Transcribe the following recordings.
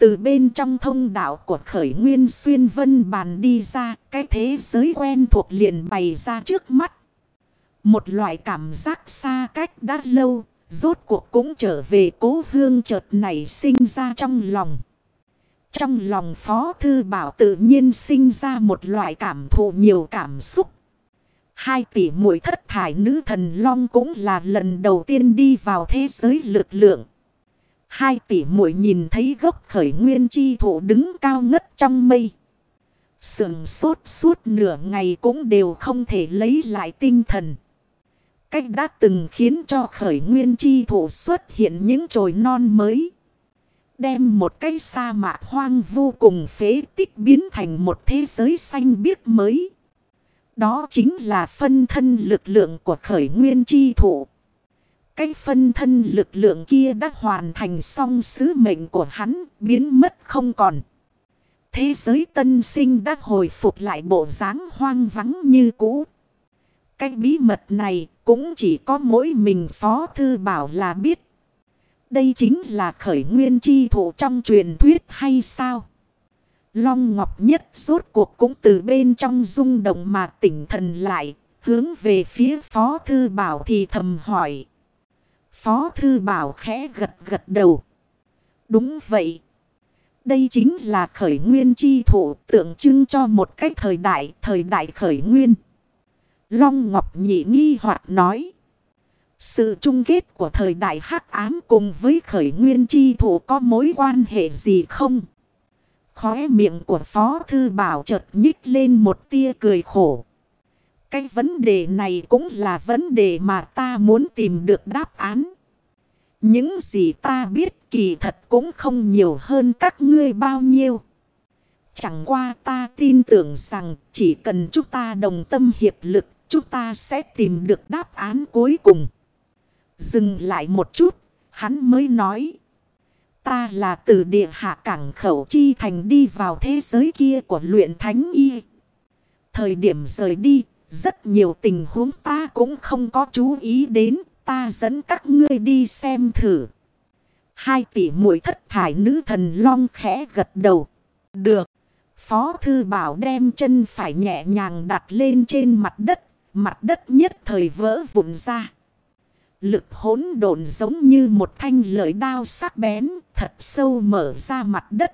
Từ bên trong thông đạo của khởi nguyên xuyên vân bàn đi ra, cái thế giới quen thuộc liền bày ra trước mắt. Một loại cảm giác xa cách đã lâu, rốt cuộc cũng trở về cố hương chợt này sinh ra trong lòng. Trong lòng Phó Thư Bảo tự nhiên sinh ra một loại cảm thụ nhiều cảm xúc. Hai tỷ muội thất thải nữ thần long cũng là lần đầu tiên đi vào thế giới lực lượng. Hai tỷ muội nhìn thấy gốc khởi nguyên chi thụ đứng cao ngất trong mây. Sườn sốt suốt nửa ngày cũng đều không thể lấy lại tinh thần. Cách đã từng khiến cho khởi nguyên chi thụ xuất hiện những chồi non mới. Đem một cái sa mạc hoang vô cùng phế tích biến thành một thế giới xanh biếc mới. Đó chính là phân thân lực lượng của khởi nguyên chi thụ. Cái phân thân lực lượng kia đã hoàn thành xong sứ mệnh của hắn, biến mất không còn. Thế giới tân sinh đã hồi phục lại bộ dáng hoang vắng như cũ. Cái bí mật này cũng chỉ có mỗi mình Phó Thư Bảo là biết. Đây chính là khởi nguyên chi thụ trong truyền thuyết hay sao? Long Ngọc Nhất rốt cuộc cũng từ bên trong rung động mà tỉnh thần lại, hướng về phía Phó Thư Bảo thì thầm hỏi. Phó Thư Bảo khẽ gật gật đầu. Đúng vậy. Đây chính là khởi nguyên chi thụ tượng trưng cho một cách thời đại, thời đại khởi nguyên. Long Ngọc Nhị nghi hoặc nói. Sự chung kết của thời đại hắc ám cùng với khởi nguyên chi thủ có mối quan hệ gì không? Khóe miệng của Phó Thư Bảo chợt nhích lên một tia cười khổ. Cái vấn đề này cũng là vấn đề mà ta muốn tìm được đáp án. Những gì ta biết kỳ thật cũng không nhiều hơn các ngươi bao nhiêu. Chẳng qua ta tin tưởng rằng chỉ cần chúng ta đồng tâm hiệp lực, chúng ta sẽ tìm được đáp án cuối cùng. Dừng lại một chút, hắn mới nói. Ta là từ địa hạ cảng khẩu chi thành đi vào thế giới kia của luyện thánh y. Thời điểm rời đi, rất nhiều tình huống ta cũng không có chú ý đến, ta dẫn các ngươi đi xem thử. Hai tỷ muội thất thải nữ thần long khẽ gật đầu. Được. Phó thư bảo đem chân phải nhẹ nhàng đặt lên trên mặt đất. Mặt đất nhất thời vỡ vụn ra. Lực hỗn độn giống như một thanh lợi đao sắc bén thật sâu mở ra mặt đất.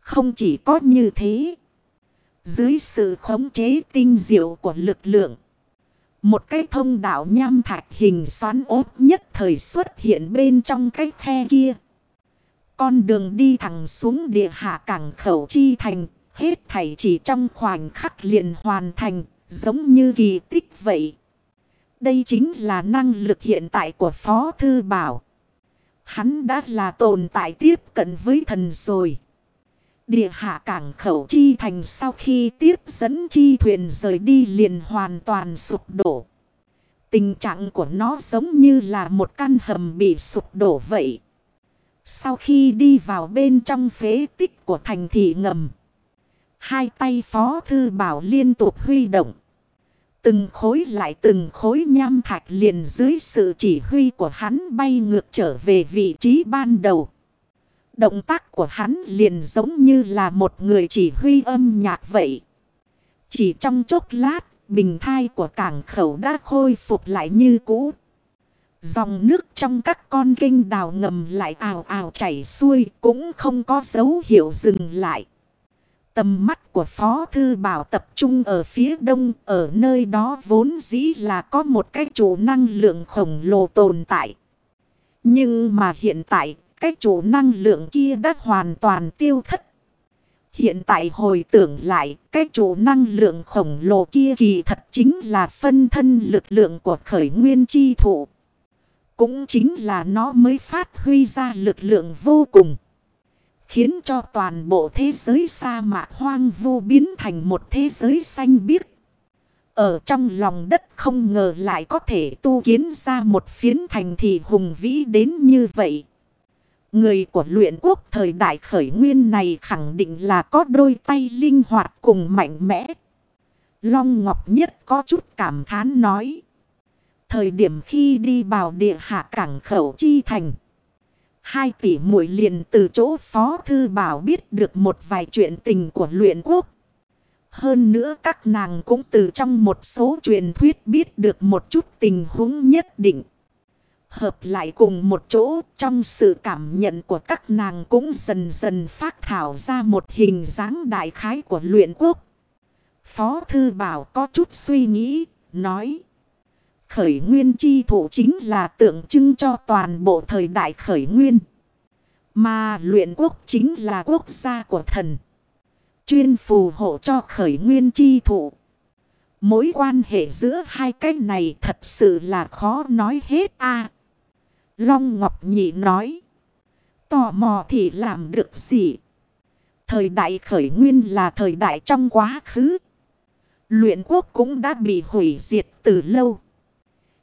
Không chỉ có như thế. Dưới sự khống chế tinh diệu của lực lượng. Một cái thông đạo nham thạch hình xoắn ốp nhất thời xuất hiện bên trong cái khe kia. Con đường đi thẳng xuống địa hạ cảng khẩu chi thành. Hết thảy chỉ trong khoảnh khắc liền hoàn thành. Giống như kỳ tích vậy. Đây chính là năng lực hiện tại của Phó Thư Bảo. Hắn đã là tồn tại tiếp cận với thần rồi. Địa hạ cảng khẩu chi thành sau khi tiếp dẫn chi thuyền rời đi liền hoàn toàn sụp đổ. Tình trạng của nó giống như là một căn hầm bị sụp đổ vậy. Sau khi đi vào bên trong phế tích của thành thị ngầm. Hai tay phó thư bảo liên tục huy động. Từng khối lại từng khối nham thạch liền dưới sự chỉ huy của hắn bay ngược trở về vị trí ban đầu. Động tác của hắn liền giống như là một người chỉ huy âm nhạc vậy. Chỉ trong chốc lát, bình thai của cảng khẩu đã khôi phục lại như cũ. Dòng nước trong các con kinh đào ngầm lại ào ào chảy xuôi cũng không có dấu hiệu dừng lại. Tầm mắt của Phó Thư Bảo tập trung ở phía đông, ở nơi đó vốn dĩ là có một cái chủ năng lượng khổng lồ tồn tại. Nhưng mà hiện tại, cái chủ năng lượng kia đã hoàn toàn tiêu thất. Hiện tại hồi tưởng lại, cái chủ năng lượng khổng lồ kia kỳ thật chính là phân thân lực lượng của khởi nguyên chi thụ. Cũng chính là nó mới phát huy ra lực lượng vô cùng. Khiến cho toàn bộ thế giới sa mạc hoang vu biến thành một thế giới xanh biếc. Ở trong lòng đất không ngờ lại có thể tu kiến ra một phiến thành thị hùng vĩ đến như vậy. Người của luyện quốc thời đại khởi nguyên này khẳng định là có đôi tay linh hoạt cùng mạnh mẽ. Long Ngọc Nhất có chút cảm thán nói. Thời điểm khi đi vào địa hạ cảng khẩu chi thành. Hai tỷ muội liền từ chỗ Phó Thư Bảo biết được một vài chuyện tình của luyện quốc. Hơn nữa các nàng cũng từ trong một số truyền thuyết biết được một chút tình huống nhất định. Hợp lại cùng một chỗ trong sự cảm nhận của các nàng cũng dần dần phát thảo ra một hình dáng đại khái của luyện quốc. Phó Thư Bảo có chút suy nghĩ, nói. Khởi nguyên chi thủ chính là tượng trưng cho toàn bộ thời đại khởi nguyên. Mà luyện quốc chính là quốc gia của thần. Chuyên phù hộ cho khởi nguyên chi thủ. Mối quan hệ giữa hai cái này thật sự là khó nói hết a Long Ngọc Nhị nói. Tò mò thì làm được gì? Thời đại khởi nguyên là thời đại trong quá khứ. Luyện quốc cũng đã bị hủy diệt từ lâu.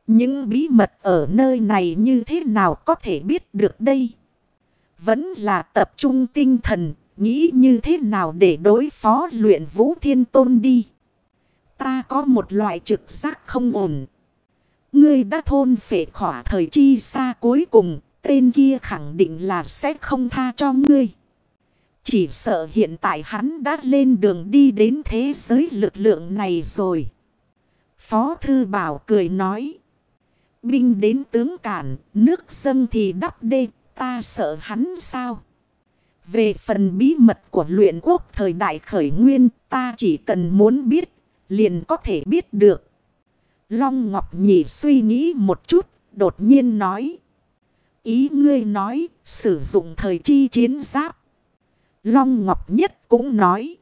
Những bí mật ở nơi này như thế nào có thể biết được đây? Vẫn là tập trung tinh thần, nghĩ như thế nào để đối phó luyện vũ thiên tôn đi. Ta có một loại trực giác không ổn. Ngươi đã thôn phệ khỏa thời chi xa cuối cùng, tên kia khẳng định là sẽ không tha cho ngươi. Chỉ sợ hiện tại hắn đã lên đường đi đến thế giới lực lượng này rồi. Phó Thư Bảo cười nói. Binh đến tướng cản, nước dân thì đắp đê, ta sợ hắn sao? Về phần bí mật của luyện quốc thời đại khởi nguyên, ta chỉ cần muốn biết, liền có thể biết được. Long Ngọc Nhị suy nghĩ một chút, đột nhiên nói. Ý ngươi nói, sử dụng thời chi chiến giáp. Long Ngọc Nhất cũng nói.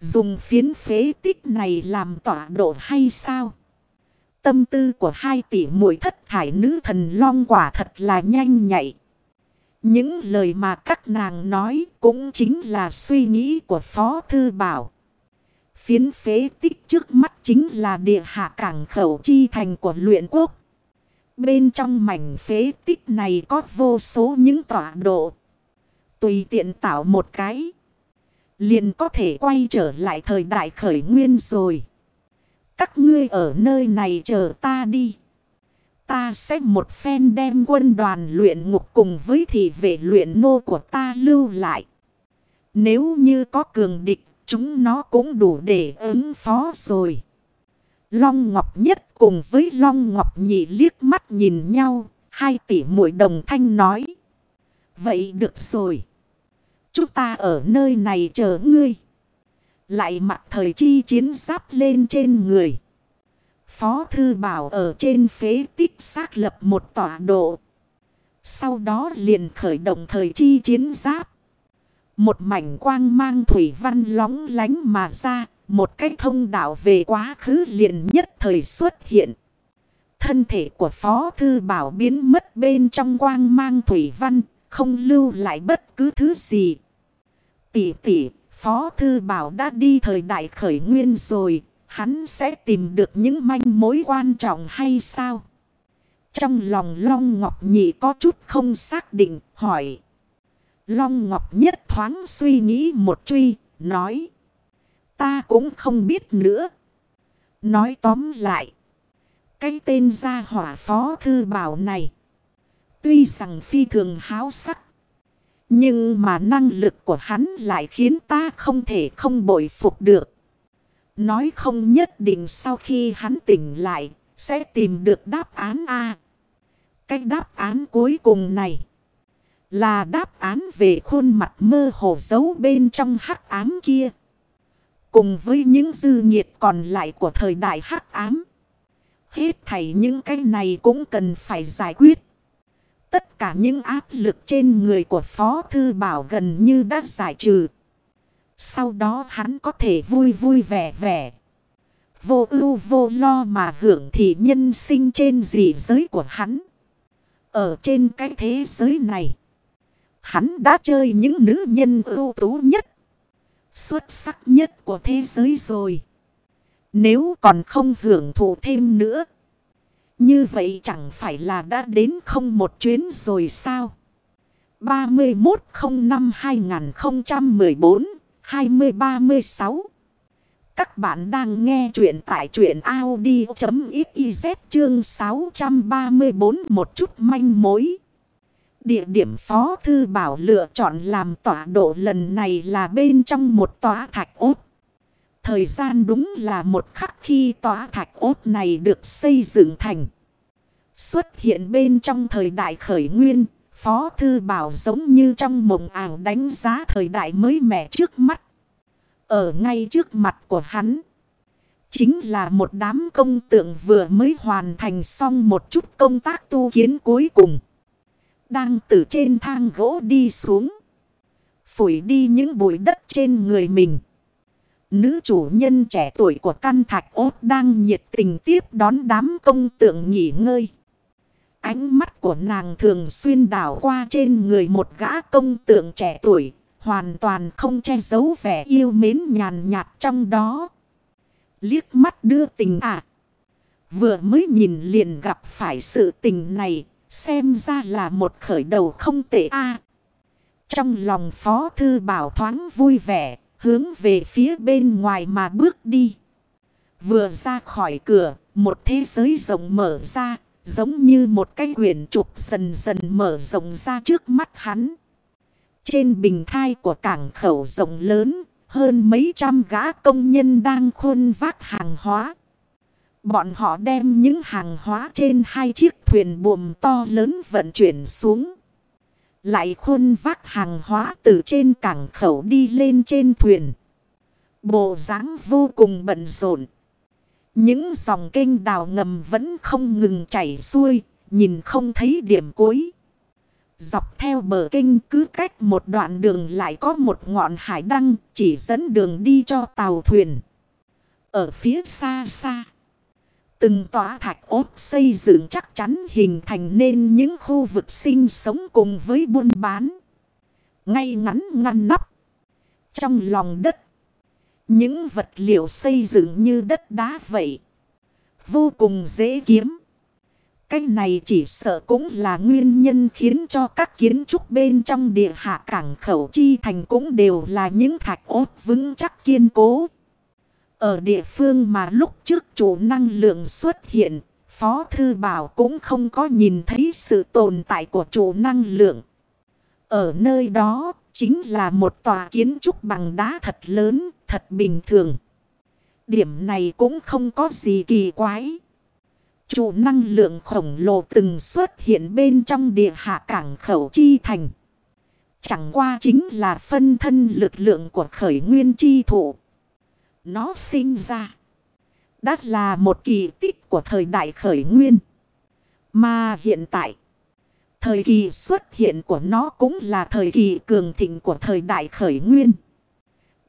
Dùng phiến phế tích này làm tọa độ hay sao? Tâm tư của hai tỷ muội thất thải nữ thần long quả thật là nhanh nhạy. Những lời mà các nàng nói cũng chính là suy nghĩ của Phó Thư Bảo. Phiến phế tích trước mắt chính là địa hạ cảng khẩu chi thành của luyện quốc. Bên trong mảnh phế tích này có vô số những tọa độ. Tùy tiện tạo một cái. Liền có thể quay trở lại thời đại khởi nguyên rồi. Các ngươi ở nơi này chờ ta đi. Ta sẽ một phen đem quân đoàn luyện ngục cùng với thị vệ luyện nô của ta lưu lại. Nếu như có cường địch, chúng nó cũng đủ để ứng phó rồi. Long Ngọc Nhất cùng với Long Ngọc Nhị liếc mắt nhìn nhau, hai tỷ muội đồng thanh nói. Vậy được rồi. Chúng ta ở nơi này chờ ngươi. Lại mặc thời chi chiến giáp lên trên người. Phó Thư Bảo ở trên phế tích xác lập một tọa độ. Sau đó liền khởi động thời chi chiến giáp. Một mảnh quang mang thủy văn lóng lánh mà ra. Một cái thông đạo về quá khứ liền nhất thời xuất hiện. Thân thể của Phó Thư Bảo biến mất bên trong quang mang thủy văn. Không lưu lại bất cứ thứ gì. Tỷ tỷ, Phó Thư Bảo đã đi thời đại khởi nguyên rồi. Hắn sẽ tìm được những manh mối quan trọng hay sao? Trong lòng Long Ngọc Nhị có chút không xác định, hỏi. Long Ngọc Nhất thoáng suy nghĩ một truy, nói. Ta cũng không biết nữa. Nói tóm lại. Cái tên gia hỏa phó thư bảo này. Tuy rằng phi thường háo sắc. Nhưng mà năng lực của hắn lại khiến ta không thể không bội phục được. Nói không nhất định sau khi hắn tỉnh lại, sẽ tìm được đáp án A. Cái đáp án cuối cùng này, là đáp án về khuôn mặt mơ hồ giấu bên trong hắc ám kia. Cùng với những dư nhiệt còn lại của thời đại hắc ám. Hết thảy những cái này cũng cần phải giải quyết. Tất cả những áp lực trên người của Phó Thư Bảo gần như đã giải trừ. Sau đó hắn có thể vui vui vẻ vẻ. Vô ưu vô lo mà hưởng thị nhân sinh trên dị giới của hắn. Ở trên cái thế giới này. Hắn đã chơi những nữ nhân ưu tú nhất. Xuất sắc nhất của thế giới rồi. Nếu còn không hưởng thụ thêm nữa. Như vậy chẳng phải là đã đến không một chuyến rồi sao? 3105-2014 2036 Các bạn đang nghe chuyện tại chuyện Audi.xyz chương 634 một chút manh mối. Địa điểm Phó Thư Bảo lựa chọn làm tọa độ lần này là bên trong một tòa thạch ốt. Thời gian đúng là một khắc khi tòa thạch ốt này được xây dựng thành. Xuất hiện bên trong thời đại khởi nguyên, Phó Thư Bảo giống như trong mộng ảo đánh giá thời đại mới mẻ trước mắt. Ở ngay trước mặt của hắn. Chính là một đám công tượng vừa mới hoàn thành xong một chút công tác tu kiến cuối cùng. Đang từ trên thang gỗ đi xuống. Phủi đi những bụi đất trên người mình. Nữ chủ nhân trẻ tuổi của căn thạch ốt đang nhiệt tình tiếp đón đám công tượng nghỉ ngơi. Ánh mắt của nàng thường xuyên đảo qua trên người một gã công tượng trẻ tuổi. Hoàn toàn không che giấu vẻ yêu mến nhàn nhạt trong đó. Liếc mắt đưa tình ạ. À. Vừa mới nhìn liền gặp phải sự tình này. Xem ra là một khởi đầu không tệ a Trong lòng Phó Thư Bảo thoáng vui vẻ. Hướng về phía bên ngoài mà bước đi. Vừa ra khỏi cửa. Một thế giới rộng mở ra. Giống như một cái quyển trục dần dần mở rộng ra trước mắt hắn. Trên bình thai của cảng khẩu rộng lớn, hơn mấy trăm gã công nhân đang khôn vác hàng hóa. Bọn họ đem những hàng hóa trên hai chiếc thuyền buồm to lớn vận chuyển xuống. Lại khôn vác hàng hóa từ trên cảng khẩu đi lên trên thuyền. Bộ dáng vô cùng bận rộn. Những dòng kênh đào ngầm vẫn không ngừng chảy xuôi, nhìn không thấy điểm cuối. Dọc theo bờ kênh cứ cách một đoạn đường lại có một ngọn hải đăng chỉ dẫn đường đi cho tàu thuyền. Ở phía xa xa. Từng tòa thạch ốt xây dựng chắc chắn hình thành nên những khu vực sinh sống cùng với buôn bán. Ngay ngắn ngăn nắp. Trong lòng đất. Những vật liệu xây dựng như đất đá vậy. Vô cùng dễ kiếm. Cái này chỉ sợ cũng là nguyên nhân khiến cho các kiến trúc bên trong địa hạ cảng khẩu chi thành cũng đều là những thạch ốt vững chắc kiên cố. Ở địa phương mà lúc trước chủ năng lượng xuất hiện, Phó Thư Bảo cũng không có nhìn thấy sự tồn tại của chủ năng lượng. Ở nơi đó chính là một tòa kiến trúc bằng đá thật lớn, thật bình thường. Điểm này cũng không có gì kỳ quái. Chủ năng lượng khổng lồ từng xuất hiện bên trong địa hạ cảng khẩu chi thành. Chẳng qua chính là phân thân lực lượng của khởi nguyên chi thụ. Nó sinh ra. Đã là một kỳ tích của thời đại khởi nguyên. Mà hiện tại. Thời kỳ xuất hiện của nó cũng là thời kỳ cường thịnh của thời đại khởi nguyên.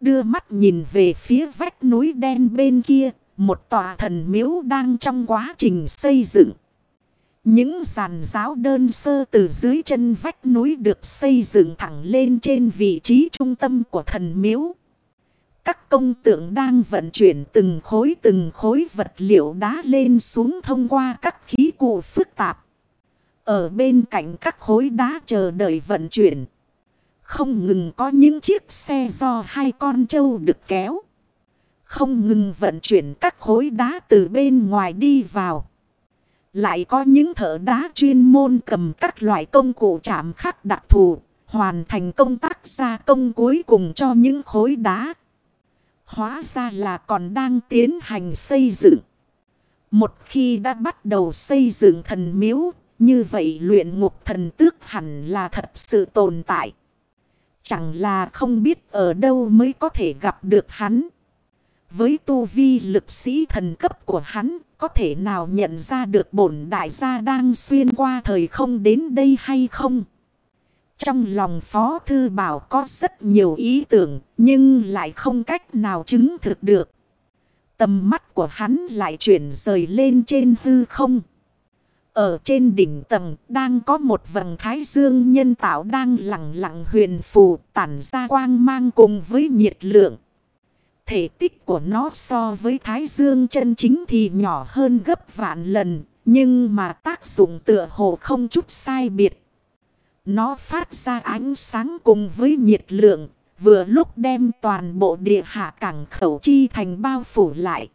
Đưa mắt nhìn về phía vách núi đen bên kia. Một tòa thần miếu đang trong quá trình xây dựng. Những giàn giáo đơn sơ từ dưới chân vách núi được xây dựng thẳng lên trên vị trí trung tâm của thần miếu. Các công tượng đang vận chuyển từng khối từng khối vật liệu đá lên xuống thông qua các khí cụ phức tạp. Ở bên cạnh các khối đá chờ đợi vận chuyển. Không ngừng có những chiếc xe do hai con trâu được kéo. Không ngừng vận chuyển các khối đá từ bên ngoài đi vào. Lại có những thợ đá chuyên môn cầm các loại công cụ chạm khắc đặc thù. Hoàn thành công tác gia công cuối cùng cho những khối đá. Hóa ra là còn đang tiến hành xây dựng. Một khi đã bắt đầu xây dựng thần miếu. Như vậy luyện ngục thần tước hẳn là thật sự tồn tại. Chẳng là không biết ở đâu mới có thể gặp được hắn. Với tu vi lực sĩ thần cấp của hắn, có thể nào nhận ra được bổn đại gia đang xuyên qua thời không đến đây hay không? Trong lòng Phó Thư Bảo có rất nhiều ý tưởng, nhưng lại không cách nào chứng thực được. Tầm mắt của hắn lại chuyển rời lên trên hư không. Ở trên đỉnh tầng đang có một vầng thái dương nhân tạo đang lặng lặng huyền phù tản ra quang mang cùng với nhiệt lượng. Thể tích của nó so với thái dương chân chính thì nhỏ hơn gấp vạn lần. Nhưng mà tác dụng tựa hồ không chút sai biệt. Nó phát ra ánh sáng cùng với nhiệt lượng. Vừa lúc đem toàn bộ địa hạ cảng khẩu chi thành bao phủ lại.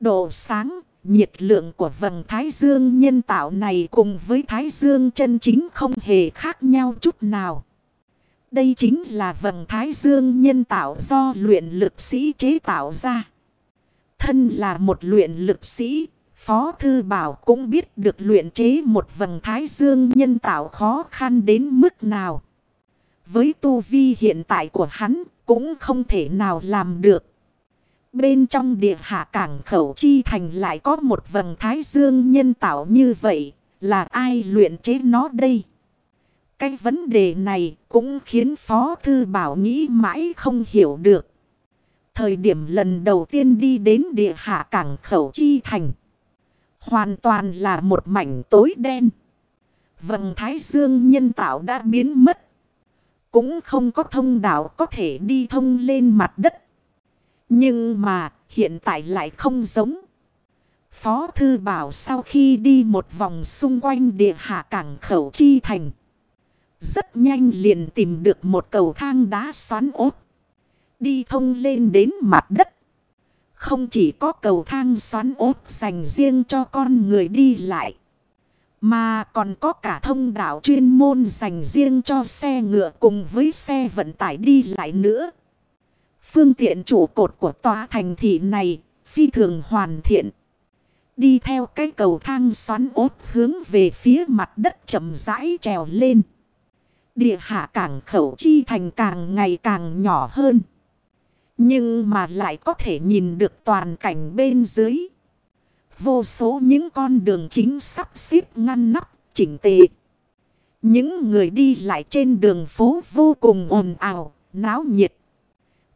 Độ sáng nhiệt lượng của vầng thái dương nhân tạo này cùng với thái dương chân chính không hề khác nhau chút nào. Đây chính là vầng thái dương nhân tạo do luyện lực sĩ chế tạo ra. Thân là một luyện lực sĩ, Phó Thư Bảo cũng biết được luyện chế một vầng thái dương nhân tạo khó khăn đến mức nào. Với tu vi hiện tại của hắn cũng không thể nào làm được. Bên trong địa hạ cảng khẩu chi thành lại có một vầng thái dương nhân tạo như vậy. Là ai luyện chế nó đây? Cái vấn đề này cũng khiến Phó Thư Bảo nghĩ mãi không hiểu được. Thời điểm lần đầu tiên đi đến địa hạ cảng khẩu chi thành. Hoàn toàn là một mảnh tối đen. Vầng thái dương nhân tạo đã biến mất. Cũng không có thông đạo có thể đi thông lên mặt đất. Nhưng mà hiện tại lại không giống. Phó Thư Bảo sau khi đi một vòng xung quanh địa hạ cảng khẩu chi thành. Rất nhanh liền tìm được một cầu thang đá xoắn ốp. Đi thông lên đến mặt đất. Không chỉ có cầu thang xoắn ốt dành riêng cho con người đi lại. Mà còn có cả thông đạo chuyên môn dành riêng cho xe ngựa cùng với xe vận tải đi lại nữa. Phương tiện trụ cột của tòa thành thị này phi thường hoàn thiện. Đi theo cái cầu thang xoắn ốt hướng về phía mặt đất chậm rãi trèo lên. Địa hạ cảng khẩu chi thành càng ngày càng nhỏ hơn. Nhưng mà lại có thể nhìn được toàn cảnh bên dưới. Vô số những con đường chính sắp xếp ngăn nắp, chỉnh tề. Những người đi lại trên đường phố vô cùng ồn ào, náo nhiệt.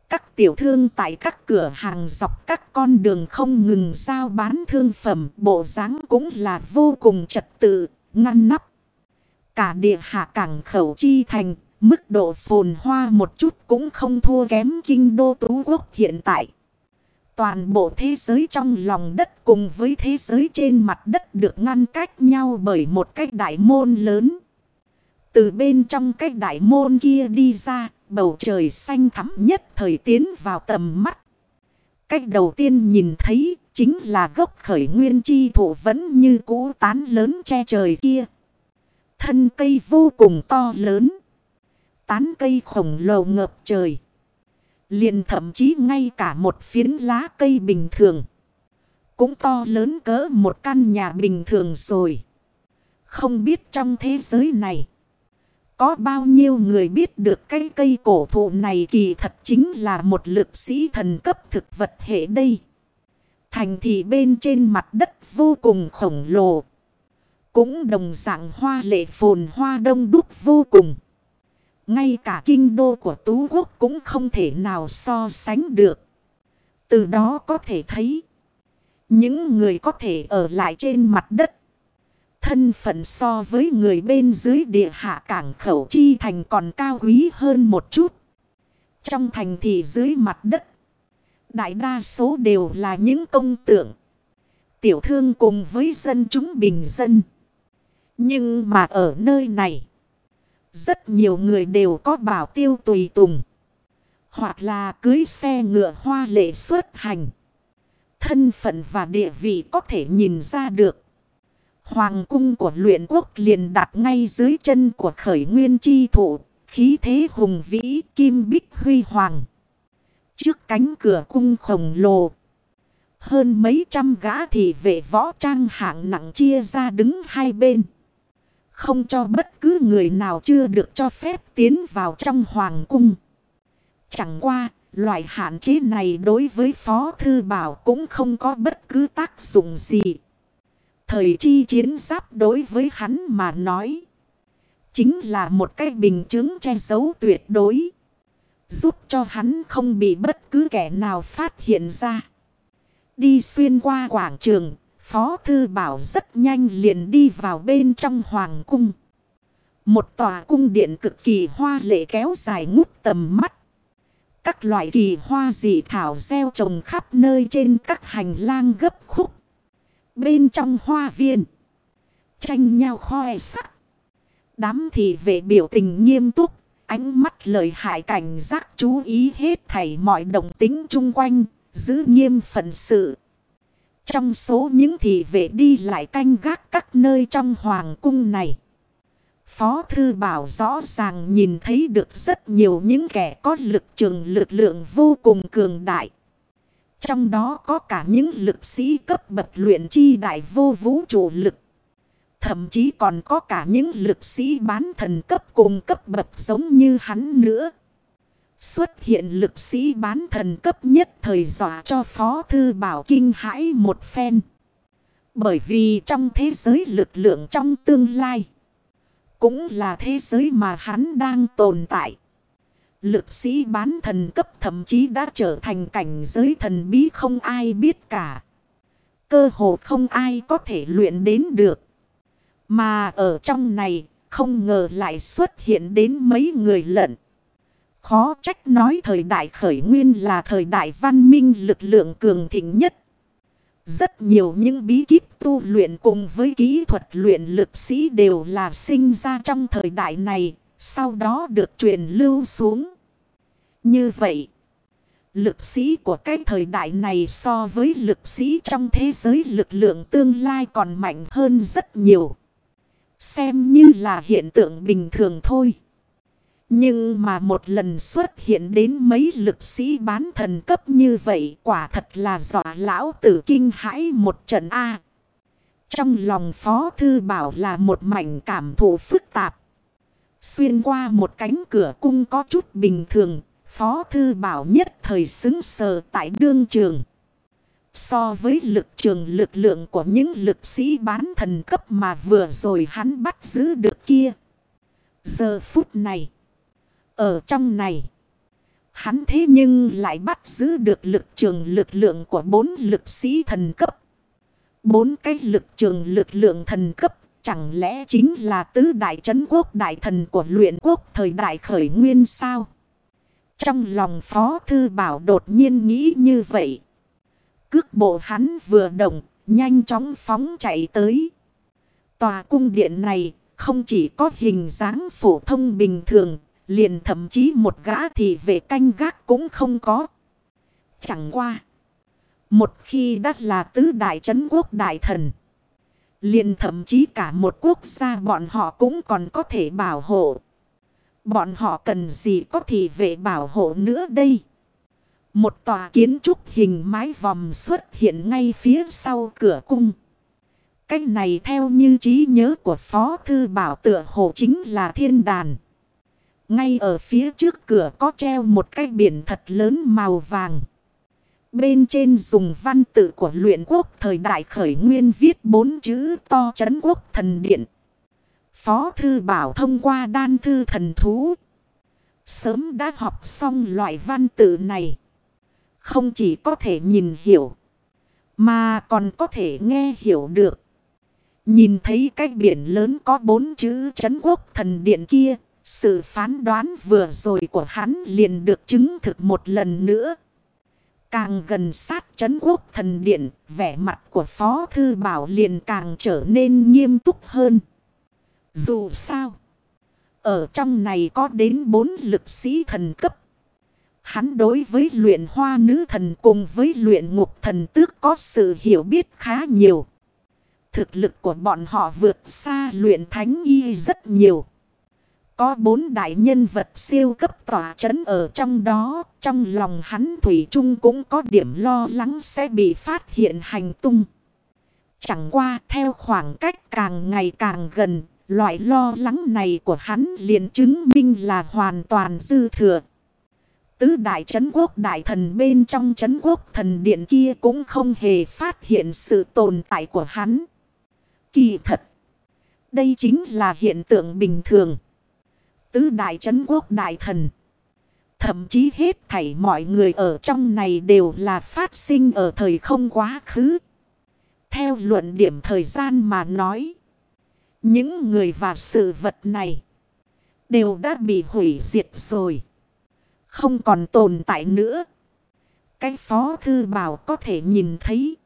Các tiểu thương tại các cửa hàng dọc các con đường không ngừng giao bán thương phẩm, bộ dáng cũng là vô cùng trật tự, ngăn nắp. Cả địa hạ cảng khẩu chi thành, mức độ phồn hoa một chút cũng không thua kém kinh đô tú quốc hiện tại. Toàn bộ thế giới trong lòng đất cùng với thế giới trên mặt đất được ngăn cách nhau bởi một cách đại môn lớn. Từ bên trong cách đại môn kia đi ra, bầu trời xanh thắm nhất thời tiến vào tầm mắt. Cách đầu tiên nhìn thấy chính là gốc khởi nguyên chi thụ vẫn như cũ tán lớn che trời kia. Thân cây vô cùng to lớn. Tán cây khổng lồ ngập trời. Liền thậm chí ngay cả một phiến lá cây bình thường. Cũng to lớn cỡ một căn nhà bình thường rồi. Không biết trong thế giới này. Có bao nhiêu người biết được cây cây cổ thụ này kỳ thật chính là một lực sĩ thần cấp thực vật hệ đây. Thành thị bên trên mặt đất vô cùng khổng lồ. Cũng đồng dạng hoa lệ phồn hoa đông đúc vô cùng. Ngay cả kinh đô của Tú Quốc cũng không thể nào so sánh được. Từ đó có thể thấy. Những người có thể ở lại trên mặt đất. Thân phận so với người bên dưới địa hạ cảng khẩu chi thành còn cao quý hơn một chút. Trong thành thị dưới mặt đất. Đại đa số đều là những công tượng. Tiểu thương cùng với dân chúng bình dân. Nhưng mà ở nơi này. Rất nhiều người đều có bảo tiêu tùy tùng. Hoặc là cưới xe ngựa hoa lệ xuất hành. Thân phận và địa vị có thể nhìn ra được. Hoàng cung của luyện quốc liền đặt ngay dưới chân của khởi nguyên chi thụ. Khí thế hùng vĩ, kim bích huy hoàng. Trước cánh cửa cung khổng lồ. Hơn mấy trăm gã thị vệ võ trang hạng nặng chia ra đứng hai bên. Không cho bất cứ người nào chưa được cho phép tiến vào trong hoàng cung. Chẳng qua, loại hạn chế này đối với Phó Thư Bảo cũng không có bất cứ tác dụng gì. Thời chi chiến giáp đối với hắn mà nói. Chính là một cái bình chứng che giấu tuyệt đối. Giúp cho hắn không bị bất cứ kẻ nào phát hiện ra. Đi xuyên qua quảng trường, Phó Thư Bảo rất nhanh liền đi vào bên trong hoàng cung. Một tòa cung điện cực kỳ hoa lệ kéo dài ngút tầm mắt. Các loại kỳ hoa dị thảo gieo trồng khắp nơi trên các hành lang gấp khúc. Bên trong hoa viên. Tranh nhau khoe sắc. Đám thị vệ biểu tình nghiêm túc. Ánh mắt lời hại cảnh giác chú ý hết thảy mọi động tính chung quanh. Giữ nghiêm phận sự. Trong số những thị vệ đi lại canh gác các nơi trong hoàng cung này. Phó Thư Bảo rõ ràng nhìn thấy được rất nhiều những kẻ có lực trường lực lượng vô cùng cường đại. Trong đó có cả những lực sĩ cấp bậc luyện chi đại vô vũ trụ lực. Thậm chí còn có cả những lực sĩ bán thần cấp cùng cấp bậc giống như hắn nữa. Xuất hiện lực sĩ bán thần cấp nhất thời dọa cho Phó Thư Bảo kinh hãi một phen. Bởi vì trong thế giới lực lượng trong tương lai, cũng là thế giới mà hắn đang tồn tại. Lực sĩ bán thần cấp thậm chí đã trở thành cảnh giới thần bí không ai biết cả. Cơ hồ không ai có thể luyện đến được. Mà ở trong này, không ngờ lại xuất hiện đến mấy người lận. Khó trách nói thời đại khởi nguyên là thời đại văn minh lực lượng cường thịnh nhất. Rất nhiều những bí kíp tu luyện cùng với kỹ thuật luyện lực sĩ đều là sinh ra trong thời đại này, sau đó được truyền lưu xuống. Như vậy, lực sĩ của cái thời đại này so với lực sĩ trong thế giới lực lượng tương lai còn mạnh hơn rất nhiều. Xem như là hiện tượng bình thường thôi. Nhưng mà một lần xuất hiện đến mấy lực sĩ bán thần cấp như vậy quả thật là dọa lão tử kinh hãi một trận A. Trong lòng Phó Thư Bảo là một mảnh cảm thụ phức tạp. Xuyên qua một cánh cửa cung có chút bình thường, Phó Thư Bảo nhất thời xứng sờ tại đương trường. So với lực trường lực lượng của những lực sĩ bán thần cấp mà vừa rồi hắn bắt giữ được kia. Giờ phút này. Ở trong này. Hắn thế nhưng lại bắt giữ được lực trường lực lượng của bốn lực sĩ thần cấp. Bốn cái lực trường lực lượng thần cấp chẳng lẽ chính là tứ đại trấn quốc đại thần của luyện quốc thời đại khởi nguyên sao? Trong lòng Phó Thư Bảo đột nhiên nghĩ như vậy. Cước bộ hắn vừa động, nhanh chóng phóng chạy tới. Tòa cung điện này không chỉ có hình dáng phổ thông bình thường, liền thậm chí một gã thì về canh gác cũng không có. Chẳng qua. Một khi đã là tứ đại trấn quốc đại thần. Liền thậm chí cả một quốc gia bọn họ cũng còn có thể bảo hộ. Bọn họ cần gì có thị vệ bảo hộ nữa đây? Một tòa kiến trúc hình mái vòm xuất hiện ngay phía sau cửa cung. Cách này theo như trí nhớ của Phó Thư Bảo tựa hồ chính là thiên đàn. Ngay ở phía trước cửa có treo một cái biển thật lớn màu vàng. Bên trên dùng văn tự của luyện quốc thời đại khởi nguyên viết bốn chữ to chấn quốc thần điện. Phó Thư Bảo thông qua đan thư thần thú. Sớm đã học xong loại văn tự này. Không chỉ có thể nhìn hiểu. Mà còn có thể nghe hiểu được. Nhìn thấy cái biển lớn có bốn chữ chấn quốc thần điện kia. Sự phán đoán vừa rồi của hắn liền được chứng thực một lần nữa. Càng gần sát chấn quốc thần điện, vẻ mặt của Phó Thư Bảo liền càng trở nên nghiêm túc hơn. Dù sao, ở trong này có đến bốn lực sĩ thần cấp. Hắn đối với luyện hoa nữ thần cùng với luyện ngục thần tước có sự hiểu biết khá nhiều. Thực lực của bọn họ vượt xa luyện thánh y rất nhiều. Có bốn đại nhân vật siêu cấp tỏa chấn ở trong đó. Trong lòng hắn Thủy Trung cũng có điểm lo lắng sẽ bị phát hiện hành tung. Chẳng qua theo khoảng cách càng ngày càng gần. Loại lo lắng này của hắn liền chứng minh là hoàn toàn dư thừa. Tứ đại chấn quốc đại thần bên trong chấn quốc thần điện kia cũng không hề phát hiện sự tồn tại của hắn. Kỳ thật. Đây chính là hiện tượng bình thường tứ đại chấn quốc đại thần. Thậm chí hết thảy mọi người ở trong này đều là phát sinh ở thời không quá khứ. Theo luận điểm thời gian mà nói. Những người và sự vật này đều đã bị hủy diệt rồi. Không còn tồn tại nữa. Cái phó thư bảo có thể nhìn thấy.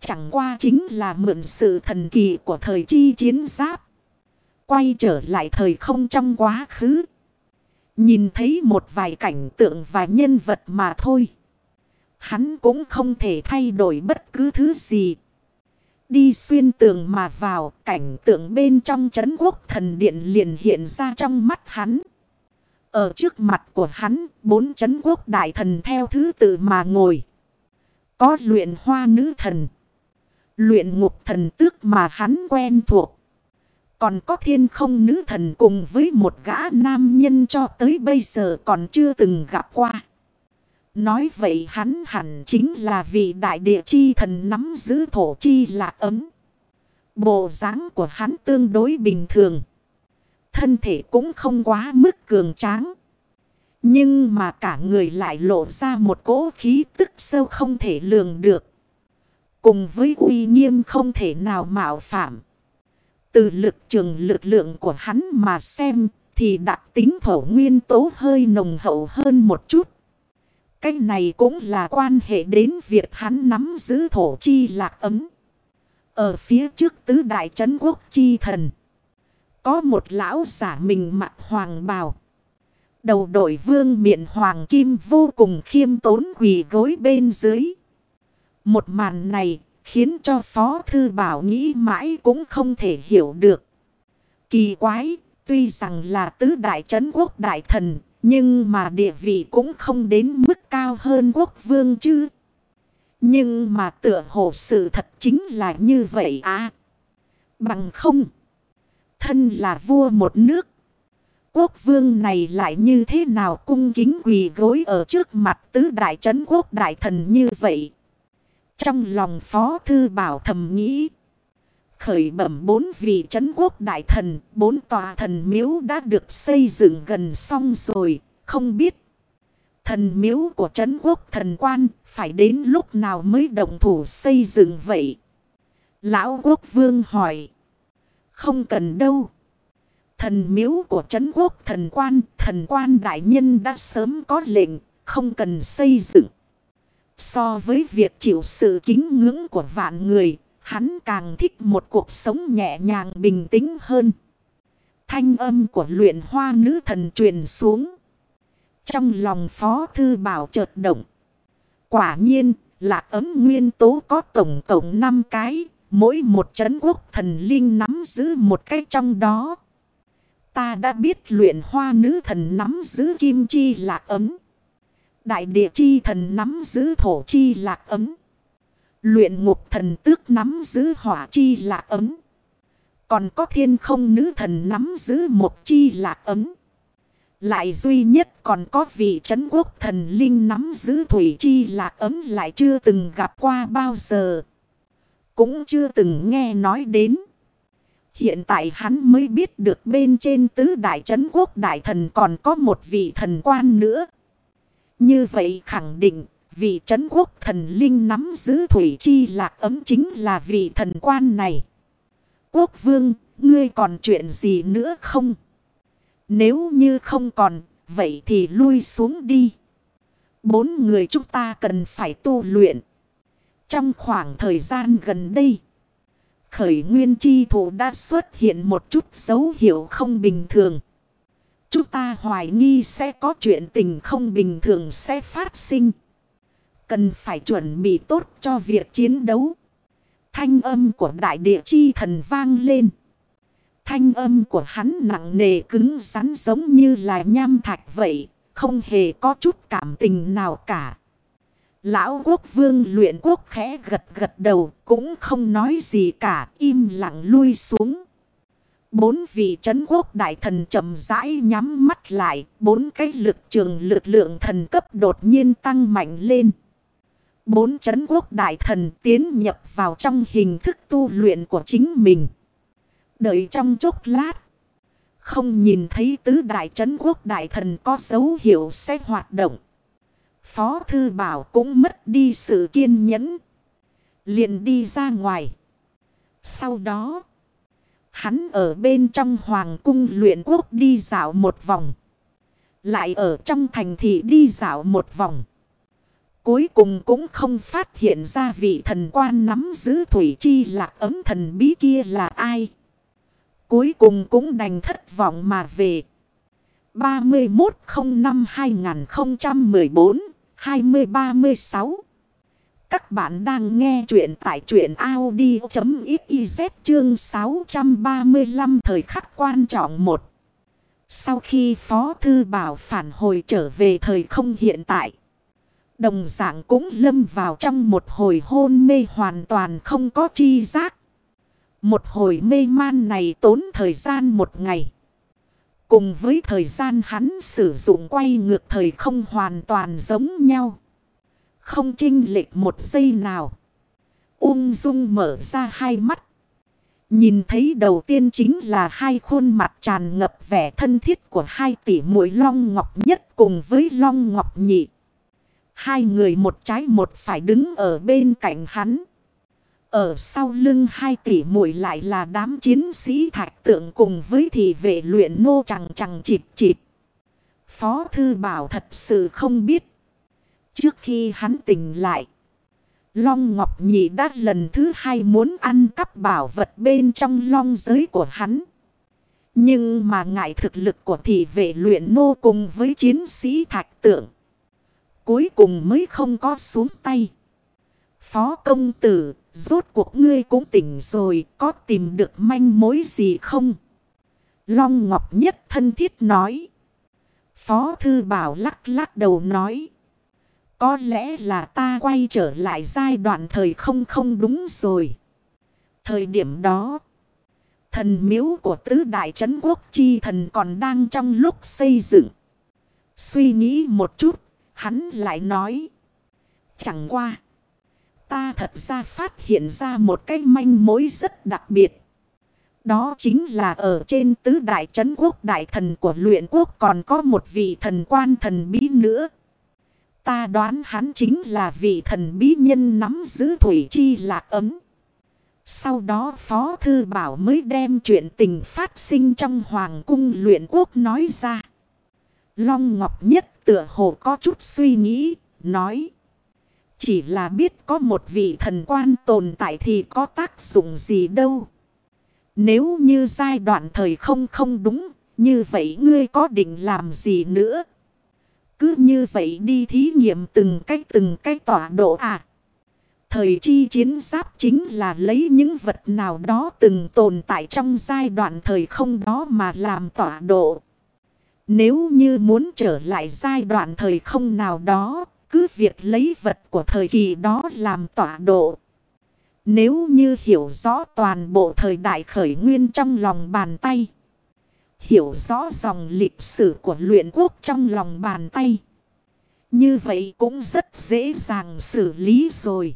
Chẳng qua chính là mượn sự thần kỳ của thời chi chiến giáp. Quay trở lại thời không trong quá khứ. Nhìn thấy một vài cảnh tượng và nhân vật mà thôi. hắn cũng không thể thay đổi bất cứ thứ gì. Đi xuyên tường mà vào, cảnh tượng bên trong chấn quốc thần điện liền hiện ra trong mắt hắn. Ở trước mặt của hắn, bốn chấn quốc đại thần theo thứ tự mà ngồi. Có luyện hoa nữ thần. Luyện ngục thần tước mà hắn quen thuộc. Còn có thiên không nữ thần cùng với một gã nam nhân cho tới bây giờ còn chưa từng gặp qua. Nói vậy hắn hẳn chính là vị đại địa chi thần nắm giữ thổ chi là ấm. Bộ dáng của hắn tương đối bình thường. Thân thể cũng không quá mức cường tráng. Nhưng mà cả người lại lộ ra một cỗ khí tức sâu không thể lường được. Cùng với uy nghiêm không thể nào mạo phạm. Từ lực trường lực lượng của hắn mà xem, thì đặc tính thổ nguyên tố hơi nồng hậu hơn một chút. Cái này cũng là quan hệ đến việc hắn nắm giữ thổ chi lạc ấm. Ở phía trước tứ đại trấn quốc chi thần. Có một lão giả mình mặc hoàng bào. Đầu đội vương miện hoàng kim vô cùng khiêm tốn quỳ gối bên dưới. Một màn này khiến cho Phó Thư Bảo nghĩ mãi cũng không thể hiểu được. Kỳ quái, tuy rằng là tứ đại trấn quốc đại thần, nhưng mà địa vị cũng không đến mức cao hơn quốc vương chứ. Nhưng mà tựa hồ sự thật chính là như vậy à. Bằng không. Thân là vua một nước. Quốc vương này lại như thế nào cung kính quỳ gối ở trước mặt tứ đại trấn quốc đại thần như vậy. Trong lòng phó thư bảo thầm nghĩ. Khởi bẩm bốn vị trấn quốc đại thần, bốn tòa thần miếu đã được xây dựng gần xong rồi, không biết. Thần miếu của trấn quốc thần quan phải đến lúc nào mới đồng thủ xây dựng vậy? Lão quốc vương hỏi. Không cần đâu. Thần miếu của trấn quốc thần quan, thần quan đại nhân đã sớm có lệnh, không cần xây dựng. So với việc chịu sự kính ngưỡng của vạn người, hắn càng thích một cuộc sống nhẹ nhàng bình tĩnh hơn. Thanh âm của luyện hoa nữ thần truyền xuống. Trong lòng phó thư bảo chợt động. Quả nhiên là ấm nguyên tố có tổng cộng 5 cái. Mỗi một chấn quốc thần linh nắm giữ một cái trong đó. Ta đã biết luyện hoa nữ thần nắm giữ kim chi lạc ấm. Đại địa chi thần nắm giữ thổ chi lạc ấm. Luyện ngục thần tước nắm giữ hỏa chi lạc ấm. Còn có thiên không nữ thần nắm giữ một chi lạc ấm. Lại duy nhất còn có vị trấn quốc thần linh nắm giữ thủy chi lạc ấm lại chưa từng gặp qua bao giờ. Cũng chưa từng nghe nói đến. Hiện tại hắn mới biết được bên trên tứ đại trấn quốc đại thần còn có một vị thần quan nữa. Như vậy khẳng định vị trấn quốc thần linh nắm giữ thủy chi lạc ấm chính là vị thần quan này. Quốc vương, ngươi còn chuyện gì nữa không? Nếu như không còn, vậy thì lui xuống đi. Bốn người chúng ta cần phải tu luyện. Trong khoảng thời gian gần đây, khởi nguyên chi thủ đã xuất hiện một chút dấu hiệu không bình thường. Chúng ta hoài nghi sẽ có chuyện tình không bình thường sẽ phát sinh. Cần phải chuẩn bị tốt cho việc chiến đấu. Thanh âm của đại địa chi thần vang lên. Thanh âm của hắn nặng nề cứng rắn giống như là nham thạch vậy. Không hề có chút cảm tình nào cả. Lão quốc vương luyện quốc khẽ gật gật đầu cũng không nói gì cả, im lặng lui xuống. Bốn vị trấn quốc đại thần chậm rãi nhắm mắt lại. Bốn cái lực trường lực lượng thần cấp đột nhiên tăng mạnh lên. Bốn trấn quốc đại thần tiến nhập vào trong hình thức tu luyện của chính mình. Đợi trong chốc lát. Không nhìn thấy tứ đại trấn quốc đại thần có dấu hiệu sẽ hoạt động. Phó thư bảo cũng mất đi sự kiên nhẫn. liền đi ra ngoài. Sau đó. Hắn ở bên trong hoàng cung luyện quốc đi dạo một vòng. Lại ở trong thành thị đi dạo một vòng. Cuối cùng cũng không phát hiện ra vị thần quan nắm giữ thủy chi lạc ấm thần bí kia là ai. Cuối cùng cũng đành thất vọng mà về. 3105-2014-2036 các bạn đang nghe chuyện tại chuyện Audi.xyz chương 635 thời khắc quan trọng một. Sau khi Phó Thư Bảo phản hồi trở về thời không hiện tại. Đồng dạng cũng lâm vào trong một hồi hôn mê hoàn toàn không có chi giác. Một hồi mê man này tốn thời gian một ngày. Cùng với thời gian hắn sử dụng quay ngược thời không hoàn toàn giống nhau. Không chinh lệch một giây nào. Ung dung mở ra hai mắt. Nhìn thấy đầu tiên chính là hai khuôn mặt tràn ngập vẻ thân thiết của hai tỷ muội long ngọc nhất cùng với long ngọc nhị. Hai người một trái một phải đứng ở bên cạnh hắn. Ở sau lưng hai tỷ muội lại là đám chiến sĩ thạch tượng cùng với thị vệ luyện nô chẳng chẳng chịp chịp. Phó thư bảo thật sự không biết. Trước khi hắn tỉnh lại. Long Ngọc Nhị đã lần thứ hai muốn ăn cắp bảo vật bên trong long giới của hắn. Nhưng mà ngại thực lực của thị vệ luyện nô cùng với chiến sĩ thạch tượng. Cuối cùng mới không có xuống tay. Phó công tử, rốt cuộc ngươi cũng tỉnh rồi, có tìm được manh mối gì không? Long Ngọc Nhất thân thiết nói. Phó Thư Bảo lắc lắc đầu nói. Có lẽ là ta quay trở lại giai đoạn thời không không đúng rồi. Thời điểm đó, thần miếu của tứ đại trấn quốc chi thần còn đang trong lúc xây dựng. Suy nghĩ một chút, hắn lại nói. Chẳng qua. Ta thật ra phát hiện ra một cái manh mối rất đặc biệt. Đó chính là ở trên tứ đại trấn quốc đại thần của luyện quốc còn có một vị thần quan thần bí nữa. Ta đoán hắn chính là vị thần bí nhân nắm giữ thủy chi lạc ấm. Sau đó Phó Thư Bảo mới đem chuyện tình phát sinh trong Hoàng cung luyện quốc nói ra. Long Ngọc Nhất tựa hồ có chút suy nghĩ, nói. Chỉ là biết có một vị thần quan tồn tại thì có tác dụng gì đâu. Nếu như giai đoạn thời không không đúng, như vậy ngươi có định làm gì nữa? Cứ như vậy đi thí nghiệm từng cách từng cách tọa độ à. Thời chi chiến giáp chính là lấy những vật nào đó từng tồn tại trong giai đoạn thời không đó mà làm tọa độ. Nếu như muốn trở lại giai đoạn thời không nào đó, cứ việc lấy vật của thời kỳ đó làm tọa độ. Nếu như hiểu rõ toàn bộ thời đại khởi nguyên trong lòng bàn tay. Hiểu rõ dòng lịch sử của luyện quốc trong lòng bàn tay. Như vậy cũng rất dễ dàng xử lý rồi.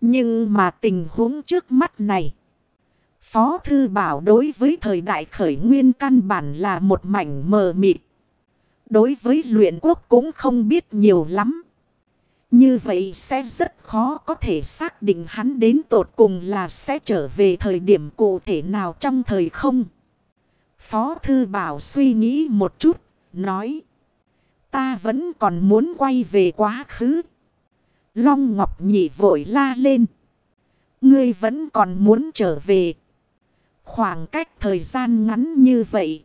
Nhưng mà tình huống trước mắt này. Phó Thư Bảo đối với thời đại khởi nguyên căn bản là một mảnh mờ mịt. Đối với luyện quốc cũng không biết nhiều lắm. Như vậy sẽ rất khó có thể xác định hắn đến tột cùng là sẽ trở về thời điểm cụ thể nào trong thời không. Phó Thư Bảo suy nghĩ một chút, nói. Ta vẫn còn muốn quay về quá khứ. Long Ngọc Nhị vội la lên. Ngươi vẫn còn muốn trở về. Khoảng cách thời gian ngắn như vậy.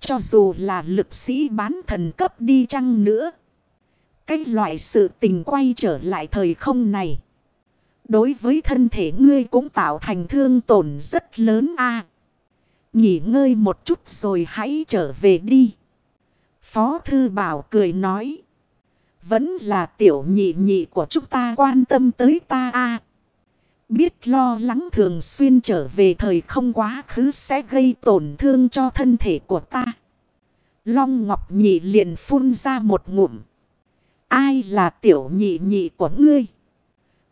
Cho dù là lực sĩ bán thần cấp đi chăng nữa. Cái loại sự tình quay trở lại thời không này. Đối với thân thể ngươi cũng tạo thành thương tổn rất lớn a Nghỉ ngơi một chút rồi hãy trở về đi. Phó Thư Bảo cười nói. Vẫn là tiểu nhị nhị của chúng ta quan tâm tới ta a Biết lo lắng thường xuyên trở về thời không quá khứ sẽ gây tổn thương cho thân thể của ta. Long Ngọc Nhị liền phun ra một ngụm. Ai là tiểu nhị nhị của ngươi?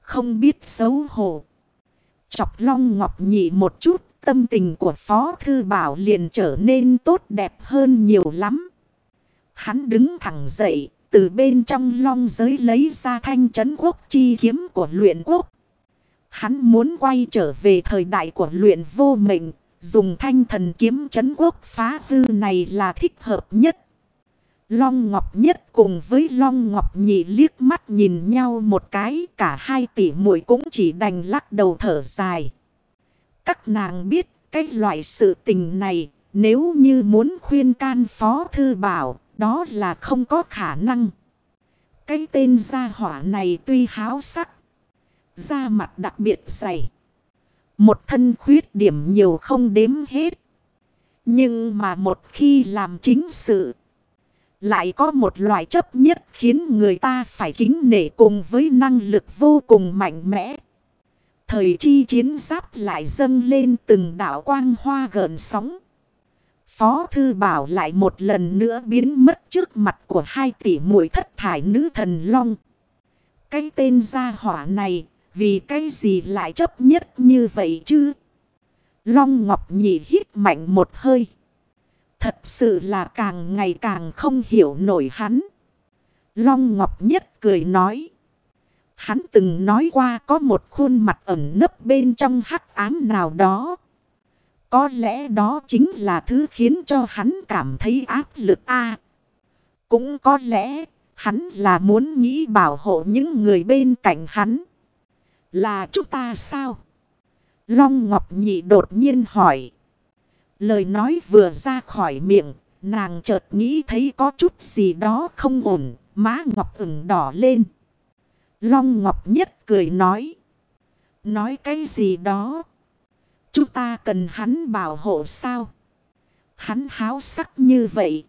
Không biết xấu hổ. Chọc Long Ngọc Nhị một chút, tâm tình của Phó Thư Bảo liền trở nên tốt đẹp hơn nhiều lắm. Hắn đứng thẳng dậy, từ bên trong long giới lấy ra thanh trấn quốc chi kiếm của luyện quốc. Hắn muốn quay trở về thời đại của luyện vô mệnh, dùng thanh thần kiếm trấn quốc phá hư này là thích hợp nhất. Long Ngọc Nhất cùng với Long Ngọc Nhị liếc mắt nhìn nhau một cái, cả hai tỷ muội cũng chỉ đành lắc đầu thở dài. Các nàng biết cái loại sự tình này, nếu như muốn khuyên can Phó Thư Bảo, đó là không có khả năng. Cái tên gia hỏa này tuy háo sắc, Da mặt đặc biệt dày. Một thân khuyết điểm nhiều không đếm hết. Nhưng mà một khi làm chính sự. Lại có một loại chấp nhất khiến người ta phải kính nể cùng với năng lực vô cùng mạnh mẽ. Thời chi chiến giáp lại dâng lên từng đảo quang hoa gợn sóng. Phó thư bảo lại một lần nữa biến mất trước mặt của hai tỷ muội thất thải nữ thần long. Cái tên gia hỏa này, vì cái gì lại chấp nhất như vậy chứ? Long Ngọc Nhị hít mạnh một hơi. Thật sự là càng ngày càng không hiểu nổi hắn. Long Ngọc Nhất cười nói. Hắn từng nói qua có một khuôn mặt ẩn nấp bên trong hắc ám nào đó. Có lẽ đó chính là thứ khiến cho hắn cảm thấy áp lực a. cũng có lẽ hắn là muốn nghĩ bảo hộ những người bên cạnh hắn. Là chúng ta sao? Long Ngọc Nhị đột nhiên hỏi. Lời nói vừa ra khỏi miệng, nàng chợt nghĩ thấy có chút gì đó không ổn, má Ngọc ửng đỏ lên. Long Ngọc Nhất cười nói. Nói cái gì đó? Chúng ta cần hắn bảo hộ sao? Hắn háo sắc như vậy.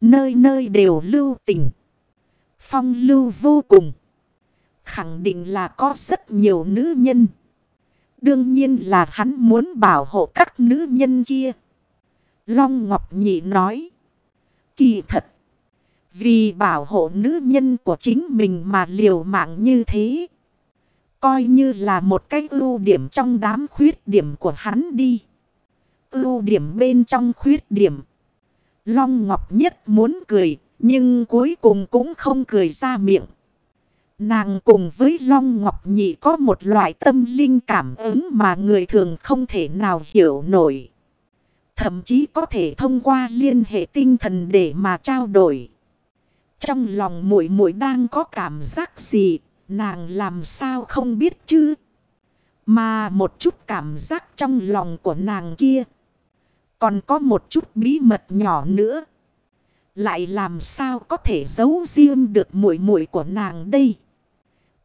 Nơi nơi đều lưu tình. Phong lưu vô cùng. Khẳng định là có rất nhiều nữ nhân. Đương nhiên là hắn muốn bảo hộ các nữ nhân kia. Long Ngọc Nhị nói. Kỳ thật. Vì bảo hộ nữ nhân của chính mình mà liều mạng như thế. Coi như là một cái ưu điểm trong đám khuyết điểm của hắn đi. Ưu điểm bên trong khuyết điểm. Long Ngọc Nhất muốn cười. Nhưng cuối cùng cũng không cười ra miệng. Nàng cùng với Long Ngọc Nhị có một loại tâm linh cảm ứng mà người thường không thể nào hiểu nổi. Thậm chí có thể thông qua liên hệ tinh thần để mà trao đổi. Trong lòng muội muội đang có cảm giác gì, nàng làm sao không biết chứ? Mà một chút cảm giác trong lòng của nàng kia. Còn có một chút bí mật nhỏ nữa. Lại làm sao có thể giấu riêng được muội muội của nàng đây?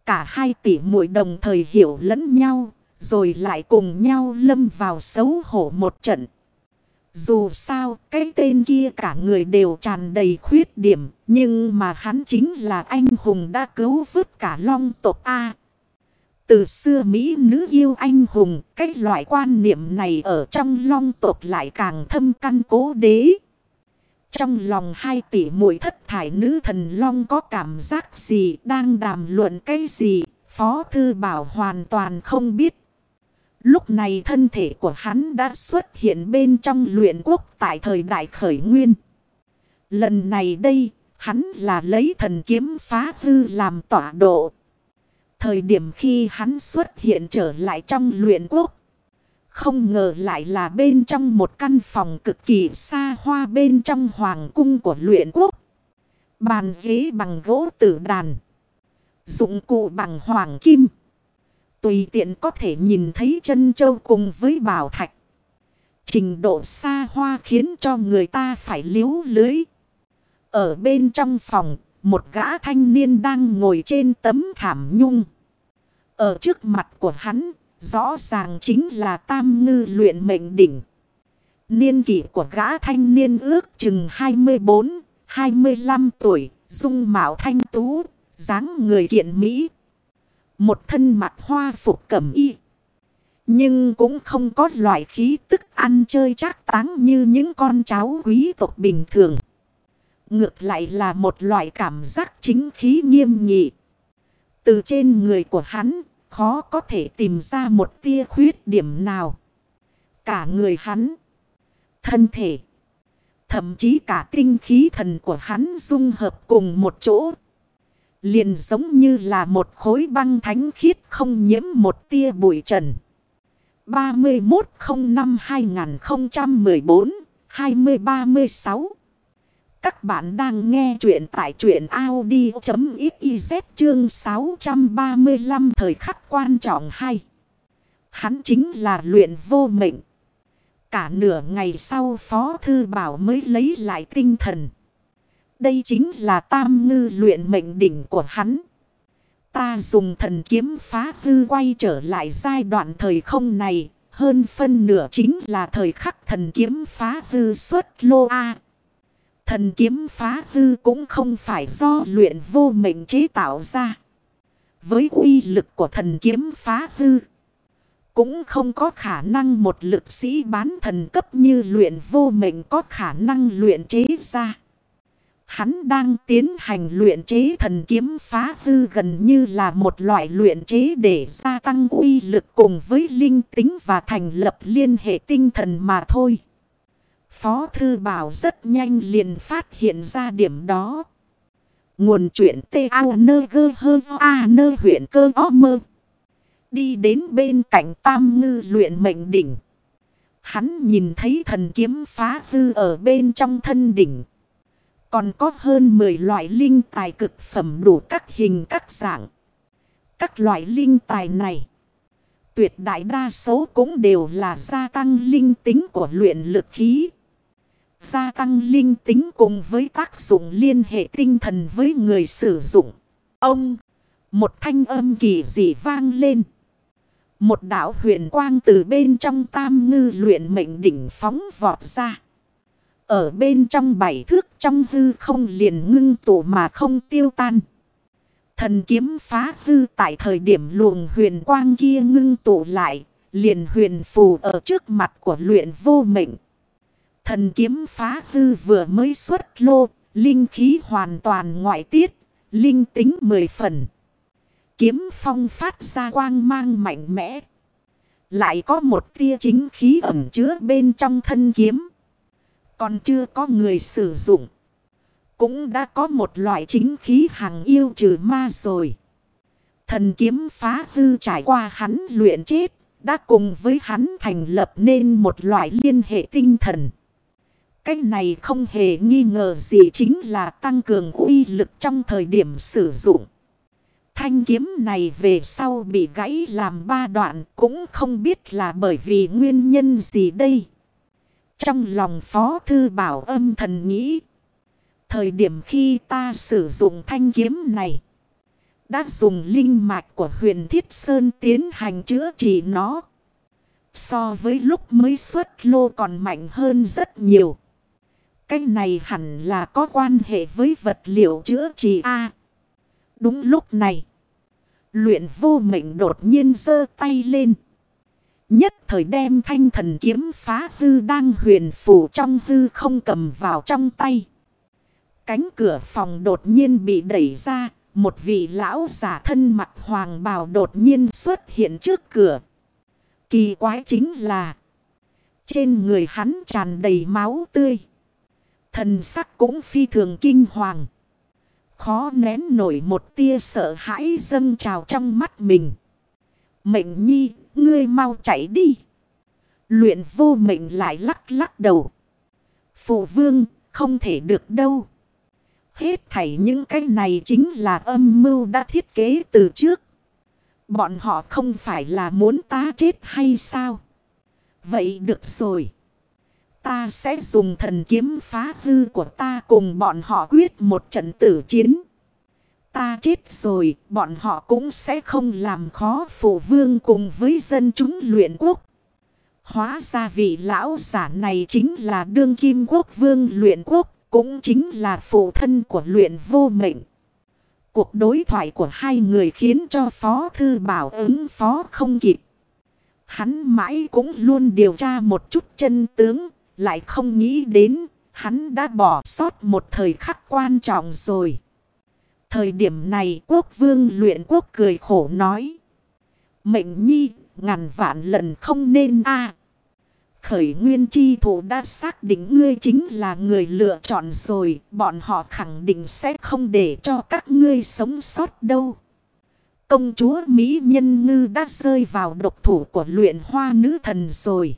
Cả hai tỷ muội đồng thời hiểu lẫn nhau, rồi lại cùng nhau lâm vào xấu hổ một trận. Dù sao, cái tên kia cả người đều tràn đầy khuyết điểm, nhưng mà hắn chính là anh hùng đã cứu vớt cả long tộc A. Từ xưa Mỹ nữ yêu anh hùng, cái loại quan niệm này ở trong long tộc lại càng thâm căn cố đế. Trong lòng hai tỷ muội thất thải nữ thần long có cảm giác gì đang đàm luận cái gì, Phó Thư Bảo hoàn toàn không biết. Lúc này thân thể của hắn đã xuất hiện bên trong luyện quốc tại thời đại khởi nguyên. Lần này đây, hắn là lấy thần kiếm phá hư làm tọa độ. Thời điểm khi hắn xuất hiện trở lại trong luyện quốc. Không ngờ lại là bên trong một căn phòng cực kỳ xa hoa bên trong hoàng cung của luyện quốc. Bàn ghế bằng gỗ tử đàn. Dụng cụ bằng hoàng kim. Tùy tiện có thể nhìn thấy chân châu cùng với bảo thạch. Trình độ xa hoa khiến cho người ta phải liếu lưới. Ở bên trong phòng, một gã thanh niên đang ngồi trên tấm thảm nhung. Ở trước mặt của hắn, rõ ràng chính là tam ngư luyện mệnh đỉnh. Niên kỷ của gã thanh niên ước chừng 24, 25 tuổi, dung mạo thanh tú, dáng người kiện Mỹ. Một thân mặt hoa phục cẩm y. Nhưng cũng không có loại khí tức ăn chơi chắc táng như những con cháu quý tộc bình thường. Ngược lại là một loại cảm giác chính khí nghiêm nghị. Từ trên người của hắn, khó có thể tìm ra một tia khuyết điểm nào. Cả người hắn, thân thể, thậm chí cả tinh khí thần của hắn dung hợp cùng một chỗ. Liền giống như là một khối băng thánh khiết không nhiễm một tia bụi trần. 3105-2014-2036 Các bạn đang nghe chuyện tại chuyện Audi.xyz chương 635 thời khắc quan trọng hay. Hắn chính là luyện vô mệnh. Cả nửa ngày sau Phó Thư Bảo mới lấy lại tinh thần. Đây chính là tam ngư luyện mệnh đỉnh của hắn. Ta dùng thần kiếm phá hư quay trở lại giai đoạn thời không này. Hơn phân nửa chính là thời khắc thần kiếm phá hư xuất lô A. Thần kiếm phá hư cũng không phải do luyện vô mệnh chế tạo ra. Với uy lực của thần kiếm phá hư. Cũng không có khả năng một lực sĩ bán thần cấp như luyện vô mệnh có khả năng luyện chế ra. Hắn đang tiến hành luyện chế thần kiếm phá hư gần như là một loại luyện chế để gia tăng uy lực cùng với linh tính và thành lập liên hệ tinh thần mà thôi. Phó Thư Bảo rất nhanh liền phát hiện ra điểm đó. Nguồn chuyện T.A. nơ gơ hơ a nơ huyện cơ o mơ. Đi đến bên cạnh tam ngư luyện mệnh đỉnh. Hắn nhìn thấy thần kiếm phá hư ở bên trong thân đỉnh. Còn có hơn 10 loại linh tài cực phẩm đủ các hình các dạng. Các loại linh tài này. Tuyệt đại đa số cũng đều là gia tăng linh tính của luyện lực khí. Gia tăng linh tính cùng với tác dụng liên hệ tinh thần với người sử dụng. Ông, một thanh âm kỳ dị vang lên. Một đạo huyền quang từ bên trong tam ngư luyện mệnh đỉnh phóng vọt ra. Ở bên trong bảy thước trong hư không liền ngưng tụ mà không tiêu tan. Thần kiếm phá hư tại thời điểm luồng huyền quang kia ngưng tụ lại. Liền huyền phù ở trước mặt của luyện vô mệnh. Thần kiếm phá hư vừa mới xuất lô. Linh khí hoàn toàn ngoại tiết. Linh tính mười phần. Kiếm phong phát ra quang mang mạnh mẽ. Lại có một tia chính khí ẩm chứa bên trong thân kiếm. Còn chưa có người sử dụng. Cũng đã có một loại chính khí hàng yêu trừ ma rồi. Thần kiếm phá hư trải qua hắn luyện chết. Đã cùng với hắn thành lập nên một loại liên hệ tinh thần. Cái này không hề nghi ngờ gì chính là tăng cường uy lực trong thời điểm sử dụng. Thanh kiếm này về sau bị gãy làm ba đoạn cũng không biết là bởi vì nguyên nhân gì đây. Trong lòng Phó Thư Bảo âm thần nghĩ. Thời điểm khi ta sử dụng thanh kiếm này. Đã dùng linh mạch của huyền Thiết Sơn tiến hành chữa trị nó. So với lúc mới xuất lô còn mạnh hơn rất nhiều. Cái này hẳn là có quan hệ với vật liệu chữa trị A. đúng lúc này. Luyện vô mệnh đột nhiên giơ tay lên. Nhất thời đem thanh thần kiếm phá hư đang huyền phủ trong hư không cầm vào trong tay. Cánh cửa phòng đột nhiên bị đẩy ra. Một vị lão giả thân mặt hoàng bào đột nhiên xuất hiện trước cửa. Kỳ quái chính là. Trên người hắn tràn đầy máu tươi. Thần sắc cũng phi thường kinh hoàng. Khó nén nổi một tia sợ hãi dâng trào trong mắt mình. Mệnh nhi, ngươi mau chạy đi. Luyện vô mệnh lại lắc lắc đầu. Phụ vương, không thể được đâu. Hết thảy những cái này chính là âm mưu đã thiết kế từ trước. Bọn họ không phải là muốn ta chết hay sao? Vậy được rồi. Ta sẽ dùng thần kiếm phá hư của ta cùng bọn họ quyết một trận tử chiến. Ta chết rồi, bọn họ cũng sẽ không làm khó phụ vương cùng với dân chúng luyện quốc. Hóa ra vị lão giả này chính là đương kim quốc vương luyện quốc, cũng chính là phụ thân của luyện vô mệnh. Cuộc đối thoại của hai người khiến cho Phó Thư Bảo ứng Phó không kịp. Hắn mãi cũng luôn điều tra một chút chân tướng, lại không nghĩ đến, hắn đã bỏ sót một thời khắc quan trọng rồi. Thời điểm này quốc vương luyện quốc cười khổ nói. Mệnh nhi, ngàn vạn lần không nên a Khởi nguyên chi thủ đã xác định ngươi chính là người lựa chọn rồi. Bọn họ khẳng định sẽ không để cho các ngươi sống sót đâu. Công chúa Mỹ Nhân Ngư đã rơi vào độc thủ của luyện hoa nữ thần rồi.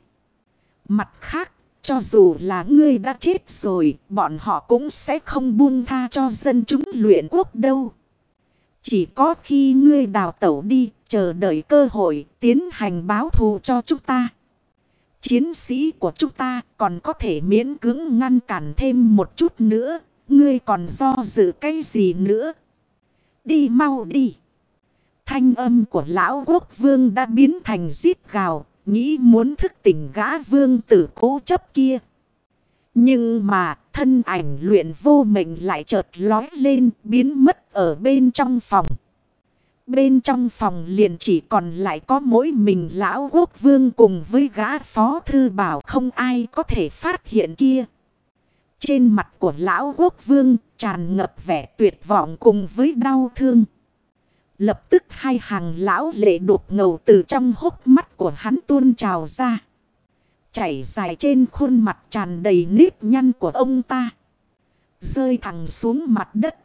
Mặt khác, cho dù là ngươi đã chết rồi, bọn họ cũng sẽ không buông tha cho dân chúng luyện quốc đâu. Chỉ có khi ngươi đào tẩu đi, chờ đợi cơ hội tiến hành báo thù cho chúng ta. Chiến sĩ của chúng ta còn có thể miễn cưỡng ngăn cản thêm một chút nữa. Ngươi còn do dự cái gì nữa? Đi mau đi. thanh âm của lão quốc vương đã biến thành giết gào, nghĩ muốn thức tỉnh gã vương tử cố chấp kia. Nhưng mà, thân ảnh luyện vô mệnh lại chợt lói lên, biến mất ở bên trong phòng. Bên trong phòng liền chỉ còn lại có mỗi mình lão quốc vương cùng với gã phó thư bảo không ai có thể phát hiện kia. Trên mặt của lão quốc vương tràn ngập vẻ tuyệt vọng cùng với đau thương. Lập tức hai hàng lão lệ đột ngầu từ trong hốc mắt của hắn tuôn trào ra. Chảy dài trên khuôn mặt tràn đầy nếp nhăn của ông ta. Rơi thẳng xuống mặt đất.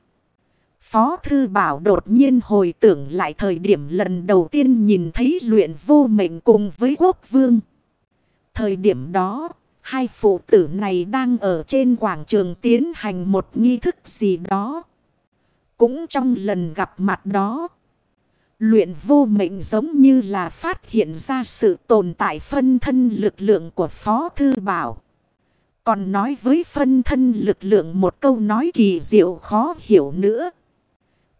Phó Thư Bảo đột nhiên hồi tưởng lại thời điểm lần đầu tiên nhìn thấy luyện vô mệnh cùng với quốc vương. Thời điểm đó, hai phụ tử này đang ở trên quảng trường tiến hành một nghi thức gì đó. Cũng trong lần gặp mặt đó, luyện vô mệnh giống như là phát hiện ra sự tồn tại phân thân lực lượng của Phó Thư Bảo. Còn nói với phân thân lực lượng một câu nói kỳ diệu khó hiểu nữa.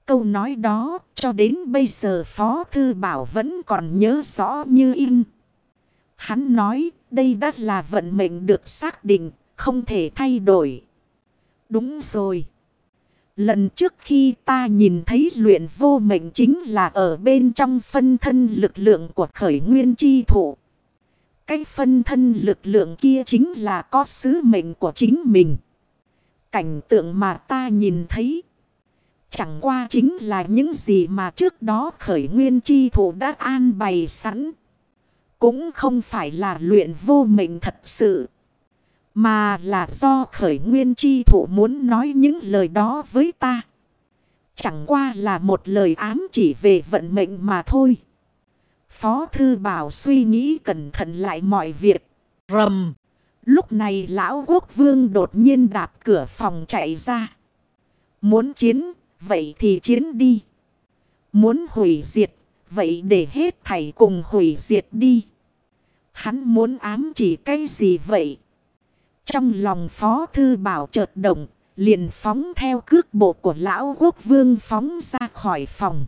Câu nói đó cho đến bây giờ Phó Thư Bảo vẫn còn nhớ rõ như in. Hắn nói đây đã là vận mệnh được xác định, không thể thay đổi. Đúng rồi. Lần trước khi ta nhìn thấy luyện vô mệnh chính là ở bên trong phân thân lực lượng của khởi nguyên chi thụ. Cái phân thân lực lượng kia chính là có sứ mệnh của chính mình. Cảnh tượng mà ta nhìn thấy. Chẳng qua chính là những gì mà trước đó khởi nguyên chi thủ đã an bày sẵn. Cũng không phải là luyện vô mệnh thật sự. Mà là do khởi nguyên chi thủ muốn nói những lời đó với ta. Chẳng qua là một lời ám chỉ về vận mệnh mà thôi. Phó Thư Bảo suy nghĩ cẩn thận lại mọi việc. Rầm. Lúc này lão quốc vương đột nhiên đạp cửa phòng chạy ra. Muốn chiến, vậy thì chiến đi. Muốn hủy diệt, vậy để hết thảy cùng hủy diệt đi. Hắn muốn ám chỉ cái gì vậy? Trong lòng Phó Thư Bảo chợt động, liền phóng theo cước bộ của Lão Quốc Vương phóng ra khỏi phòng.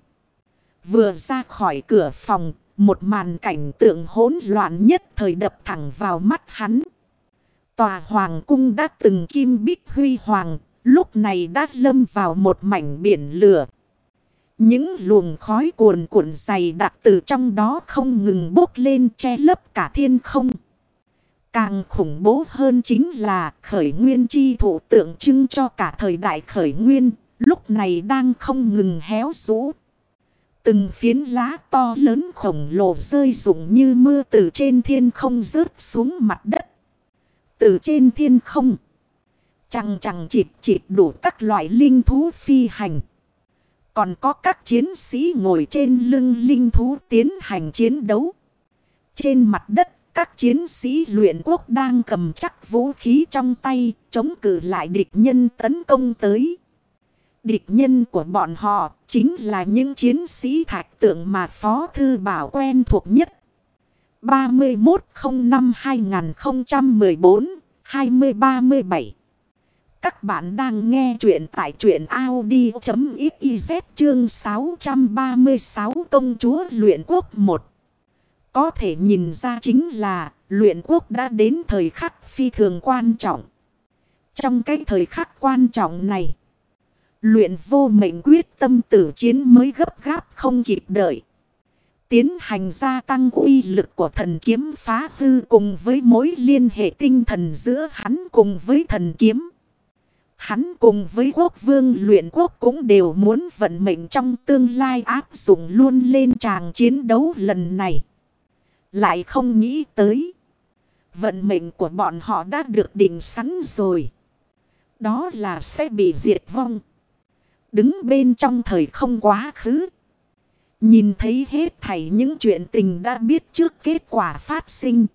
Vừa ra khỏi cửa phòng, một màn cảnh tượng hỗn loạn nhất thời đập thẳng vào mắt hắn. Tòa Hoàng Cung đã từng kim bích huy hoàng, lúc này đã lâm vào một mảnh biển lửa. Những luồng khói cuồn cuộn dày đặc từ trong đó không ngừng bốc lên che lấp cả thiên không. Càng khủng bố hơn chính là khởi nguyên chi thủ tượng trưng cho cả thời đại khởi nguyên, lúc này đang không ngừng héo rũ. Từng phiến lá to lớn khổng lồ rơi rụng như mưa từ trên thiên không rớt xuống mặt đất. Từ trên thiên không, chằng chằng chịt chịt đủ các loại linh thú phi hành. Còn có các chiến sĩ ngồi trên lưng linh thú tiến hành chiến đấu. Trên mặt đất, các chiến sĩ luyện quốc đang cầm chắc vũ khí trong tay, chống cử lại địch nhân tấn công tới. Địch nhân của bọn họ chính là những chiến sĩ thạch tượng mà Phó Thư Bảo quen thuộc nhất. 3105-2014-2037 các bạn đang nghe chuyện tại chuyện Audi.xyz chương 636 công chúa luyện quốc 1. Có thể nhìn ra chính là luyện quốc đã đến thời khắc phi thường quan trọng. Trong cái thời khắc quan trọng này, luyện vô mệnh quyết tâm tử chiến mới gấp gáp không kịp đợi. Tiến hành gia tăng uy lực của thần kiếm phá hư cùng với mối liên hệ tinh thần giữa hắn cùng với thần kiếm. Hắn cùng với quốc vương luyện quốc cũng đều muốn vận mệnh trong tương lai áp dụng luôn lên tràng chiến đấu lần này. Lại không nghĩ tới. Vận mệnh của bọn họ đã được định sẵn rồi. Đó là sẽ bị diệt vong. Đứng bên trong thời không quá khứ. Nhìn thấy hết thảy những chuyện tình đã biết trước kết quả phát sinh.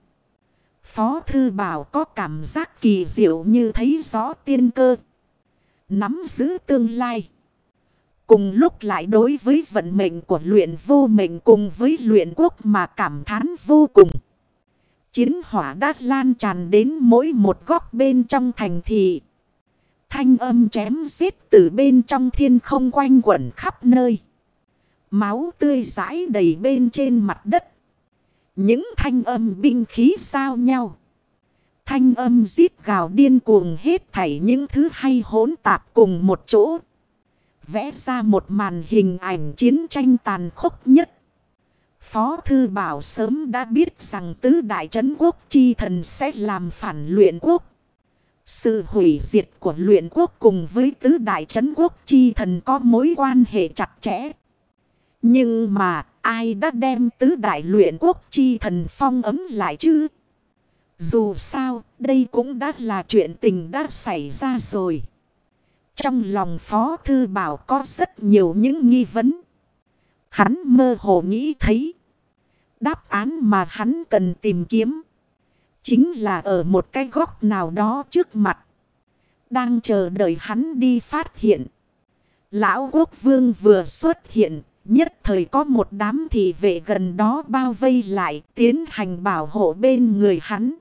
Phó Thư Bảo có cảm giác kỳ diệu như thấy rõ tiên cơ nắm giữ tương lai. Cùng lúc lại đối với vận mệnh của luyện vô mệnh cùng với luyện quốc mà cảm thán vô cùng. Chiến hỏa đã lan tràn đến mỗi một góc bên trong thành thị. Thanh âm chém giết từ bên trong thiên không quanh quẩn khắp nơi. Máu tươi rãi đầy bên trên mặt đất. Những thanh âm binh khí sao nhau. Thanh âm giết gào điên cuồng hết thảy những thứ hay hỗn tạp cùng một chỗ. Vẽ ra một màn hình ảnh chiến tranh tàn khốc nhất. Phó Thư Bảo sớm đã biết rằng tứ đại trấn quốc chi thần sẽ làm phản luyện quốc. Sự hủy diệt của luyện quốc cùng với tứ đại trấn quốc chi thần có mối quan hệ chặt chẽ. Nhưng mà ai đã đem tứ đại luyện quốc chi thần phong ấm lại chứ? Dù sao, đây cũng đã là chuyện tình đã xảy ra rồi. Trong lòng Phó Thư Bảo có rất nhiều những nghi vấn. Hắn mơ hồ nghĩ thấy. Đáp án mà hắn cần tìm kiếm. Chính là ở một cái góc nào đó trước mặt. Đang chờ đợi hắn đi phát hiện. Lão quốc vương vừa xuất hiện. Nhất thời có một đám thị vệ gần đó bao vây lại, tiến hành bảo hộ bên người hắn.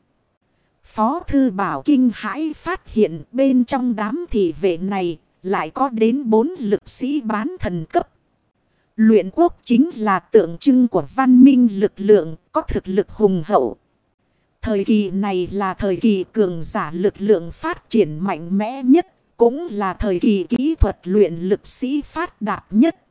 Phó thư bảo kinh hãi phát hiện bên trong đám thị vệ này lại có đến bốn lực sĩ bán thần cấp. Luyện quốc chính là tượng trưng của văn minh lực lượng có thực lực hùng hậu. Thời kỳ này là thời kỳ cường giả lực lượng phát triển mạnh mẽ nhất, cũng là thời kỳ kỹ thuật luyện lực sĩ phát đạt nhất.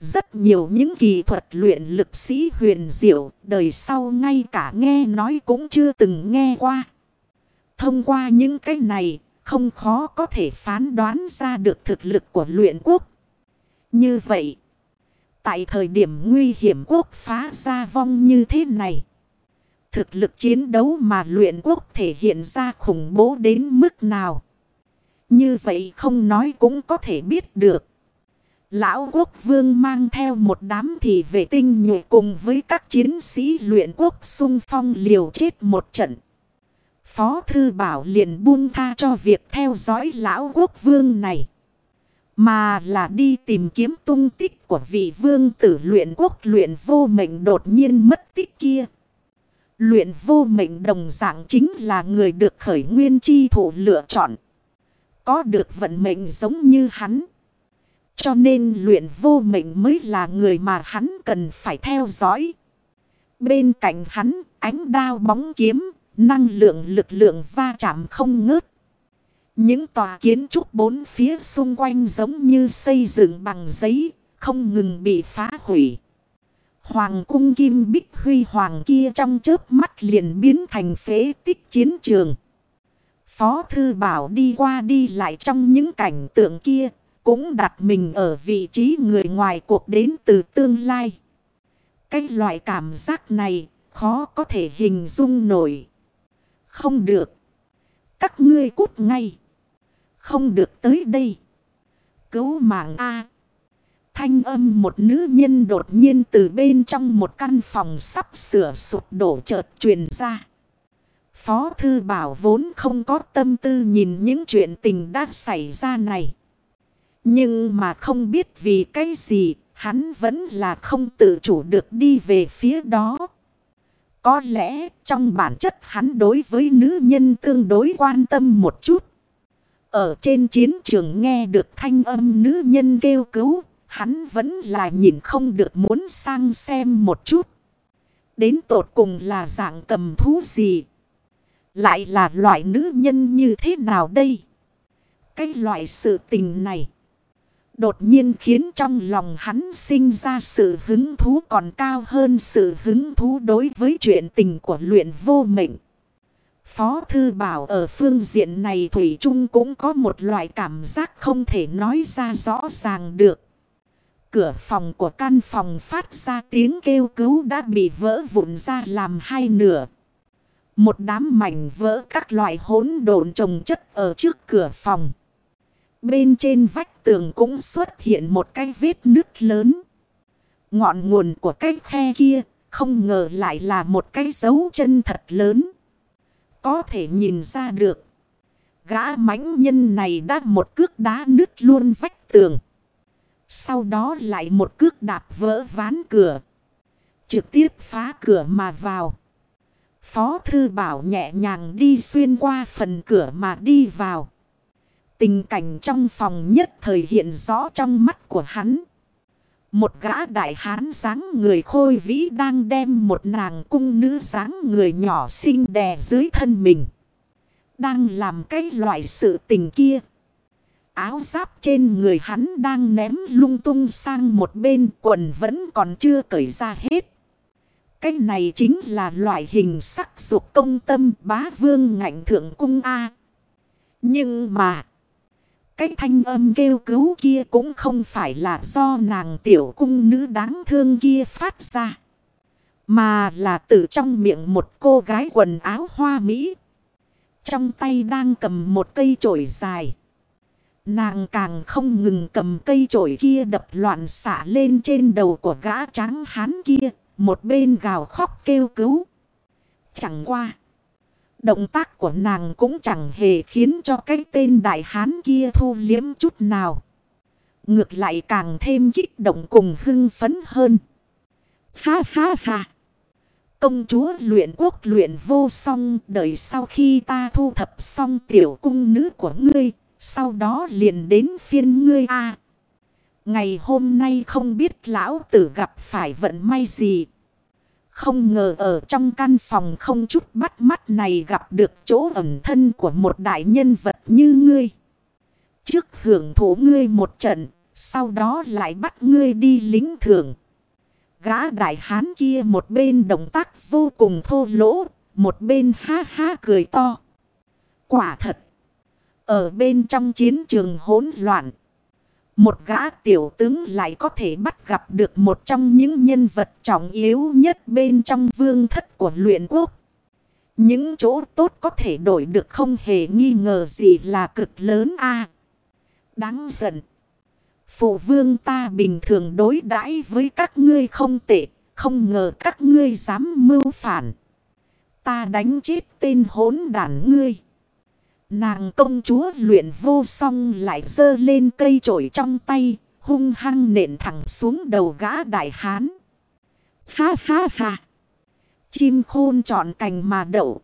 Rất nhiều những kỳ thuật luyện lực sĩ huyền diệu, đời sau ngay cả nghe nói cũng chưa từng nghe qua. Thông qua những cái này, không khó có thể phán đoán ra được thực lực của luyện quốc. Như vậy, tại thời điểm nguy hiểm quốc phá ra vong như thế này, thực lực chiến đấu mà luyện quốc thể hiện ra khủng bố đến mức nào. Như vậy không nói cũng có thể biết được. Lão quốc vương mang theo một đám thị vệ tinh nhuệ cùng với các chiến sĩ luyện quốc sung phong liều chết một trận. Phó Thư Bảo liền buông tha cho việc theo dõi lão quốc vương này. Mà là đi tìm kiếm tung tích của vị vương tử luyện quốc luyện vô mệnh đột nhiên mất tích kia. Luyện vô mệnh đồng dạng chính là người được khởi nguyên chi thủ lựa chọn. Có được vận mệnh giống như hắn. Cho nên luyện vô mệnh mới là người mà hắn cần phải theo dõi. Bên cạnh hắn, ánh đao bóng kiếm, năng lượng lực lượng va chạm không ngớt. Những tòa kiến trúc bốn phía xung quanh giống như xây dựng bằng giấy, không ngừng bị phá hủy. Hoàng cung kim bích huy hoàng kia trong chớp mắt liền biến thành phế tích chiến trường. Phó thư bảo đi qua đi lại trong những cảnh tượng kia, cũng đặt mình ở vị trí người ngoài cuộc đến từ tương lai. Cái loại cảm giác này khó có thể hình dung nổi. Không được. Các ngươi cút ngay. Không được tới đây. Cứu mạng A. Thanh âm một nữ nhân đột nhiên từ bên trong một căn phòng sắp sửa sụp đổ chợt truyền ra. Phó thư bảo vốn không có tâm tư nhìn những chuyện tình đã xảy ra này. Nhưng mà không biết vì cái gì, hắn vẫn là không tự chủ được đi về phía đó. Có lẽ trong bản chất hắn đối với nữ nhân tương đối quan tâm một chút. Ở trên chiến trường nghe được thanh âm nữ nhân kêu cứu, hắn vẫn là nhìn không được muốn sang xem một chút. Đến tột cùng là dạng cầm thú gì? Lại là loại nữ nhân như thế nào đây? Cái loại sự tình này đột nhiên khiến trong lòng hắn sinh ra sự hứng thú còn cao hơn sự hứng thú đối với chuyện tình của luyện vô mệnh. Phó Thư Bảo ở phương diện này Thủy Trung cũng có một loại cảm giác không thể nói ra rõ ràng được. Cửa phòng của căn phòng phát ra tiếng kêu cứu đã bị vỡ vụn ra làm hai nửa. Một đám mảnh vỡ các loại hỗn độn trồng chất ở trước cửa phòng. Bên trên vách tường cũng xuất hiện một cái vết nứt lớn. Ngọn nguồn của cái khe kia không ngờ lại là một cái dấu chân thật lớn. Có thể nhìn ra được. Gã mãnh nhân này đã một cước đá nứt luôn vách tường. Sau đó lại một cước đạp vỡ ván cửa. Trực tiếp phá cửa mà vào. Phó thư bảo nhẹ nhàng đi xuyên qua phần cửa mà đi vào. Tình cảnh trong phòng nhất thời hiện rõ trong mắt của hắn. Một gã đại hán dáng người khôi vĩ đang đem một nàng cung nữ dáng người nhỏ xinh đè dưới thân mình. Đang làm cái loại sự tình kia. Áo giáp trên người hắn đang ném lung tung sang một bên, quần vẫn còn chưa cởi ra hết. Cái này chính là loại hình sắc dục công tâm bá vương ngạnh thượng cung A. Nhưng mà. Cái thanh âm kêu cứu kia cũng không phải là do nàng tiểu cung nữ đáng thương kia phát ra. Mà là từ trong miệng một cô gái quần áo hoa mỹ. Trong tay đang cầm một cây chổi dài. Nàng càng không ngừng cầm cây chổi kia đập loạn xả lên trên đầu của gã trắng hán kia. Một bên gào khóc kêu cứu. Chẳng qua. Động tác của nàng cũng chẳng hề khiến cho cái tên đại hán kia thu liếm chút nào. Ngược lại càng thêm kích động cùng hưng phấn hơn. Ha ha ha. Công chúa luyện quốc luyện vô song, đợi sau khi ta thu thập xong tiểu cung nữ của ngươi. Sau đó liền đến phiên ngươi a Ngày hôm nay không biết lão tử gặp phải vận may gì. Không ngờ ở trong căn phòng không chút bắt mắt này gặp được chỗ ẩn thân của một đại nhân vật như ngươi. Trước hưởng thụ ngươi một trận, sau đó lại bắt ngươi đi lính thường. Gã đại hán kia một bên động tác vô cùng thô lỗ, một bên ha ha cười to. Quả thật, ở bên trong chiến trường hỗn loạn, một gã tiểu tướng lại có thể bắt gặp được một trong những nhân vật trọng yếu nhất bên trong vương thất của luyện quốc. Những chỗ tốt có thể đổi được không hề nghi ngờ gì là cực lớn a Đáng giận. Phụ vương ta bình thường đối đãi với các ngươi không tệ. Không ngờ các ngươi dám mưu phản. Ta đánh chết tên hốn đàn ngươi. Nàng công chúa luyện vô song lại dơ lên cây trổi trong tay, hung hăng nện thẳng xuống đầu gã đại hán. Ha ha ha! Chim khôn chọn cành mà đậu.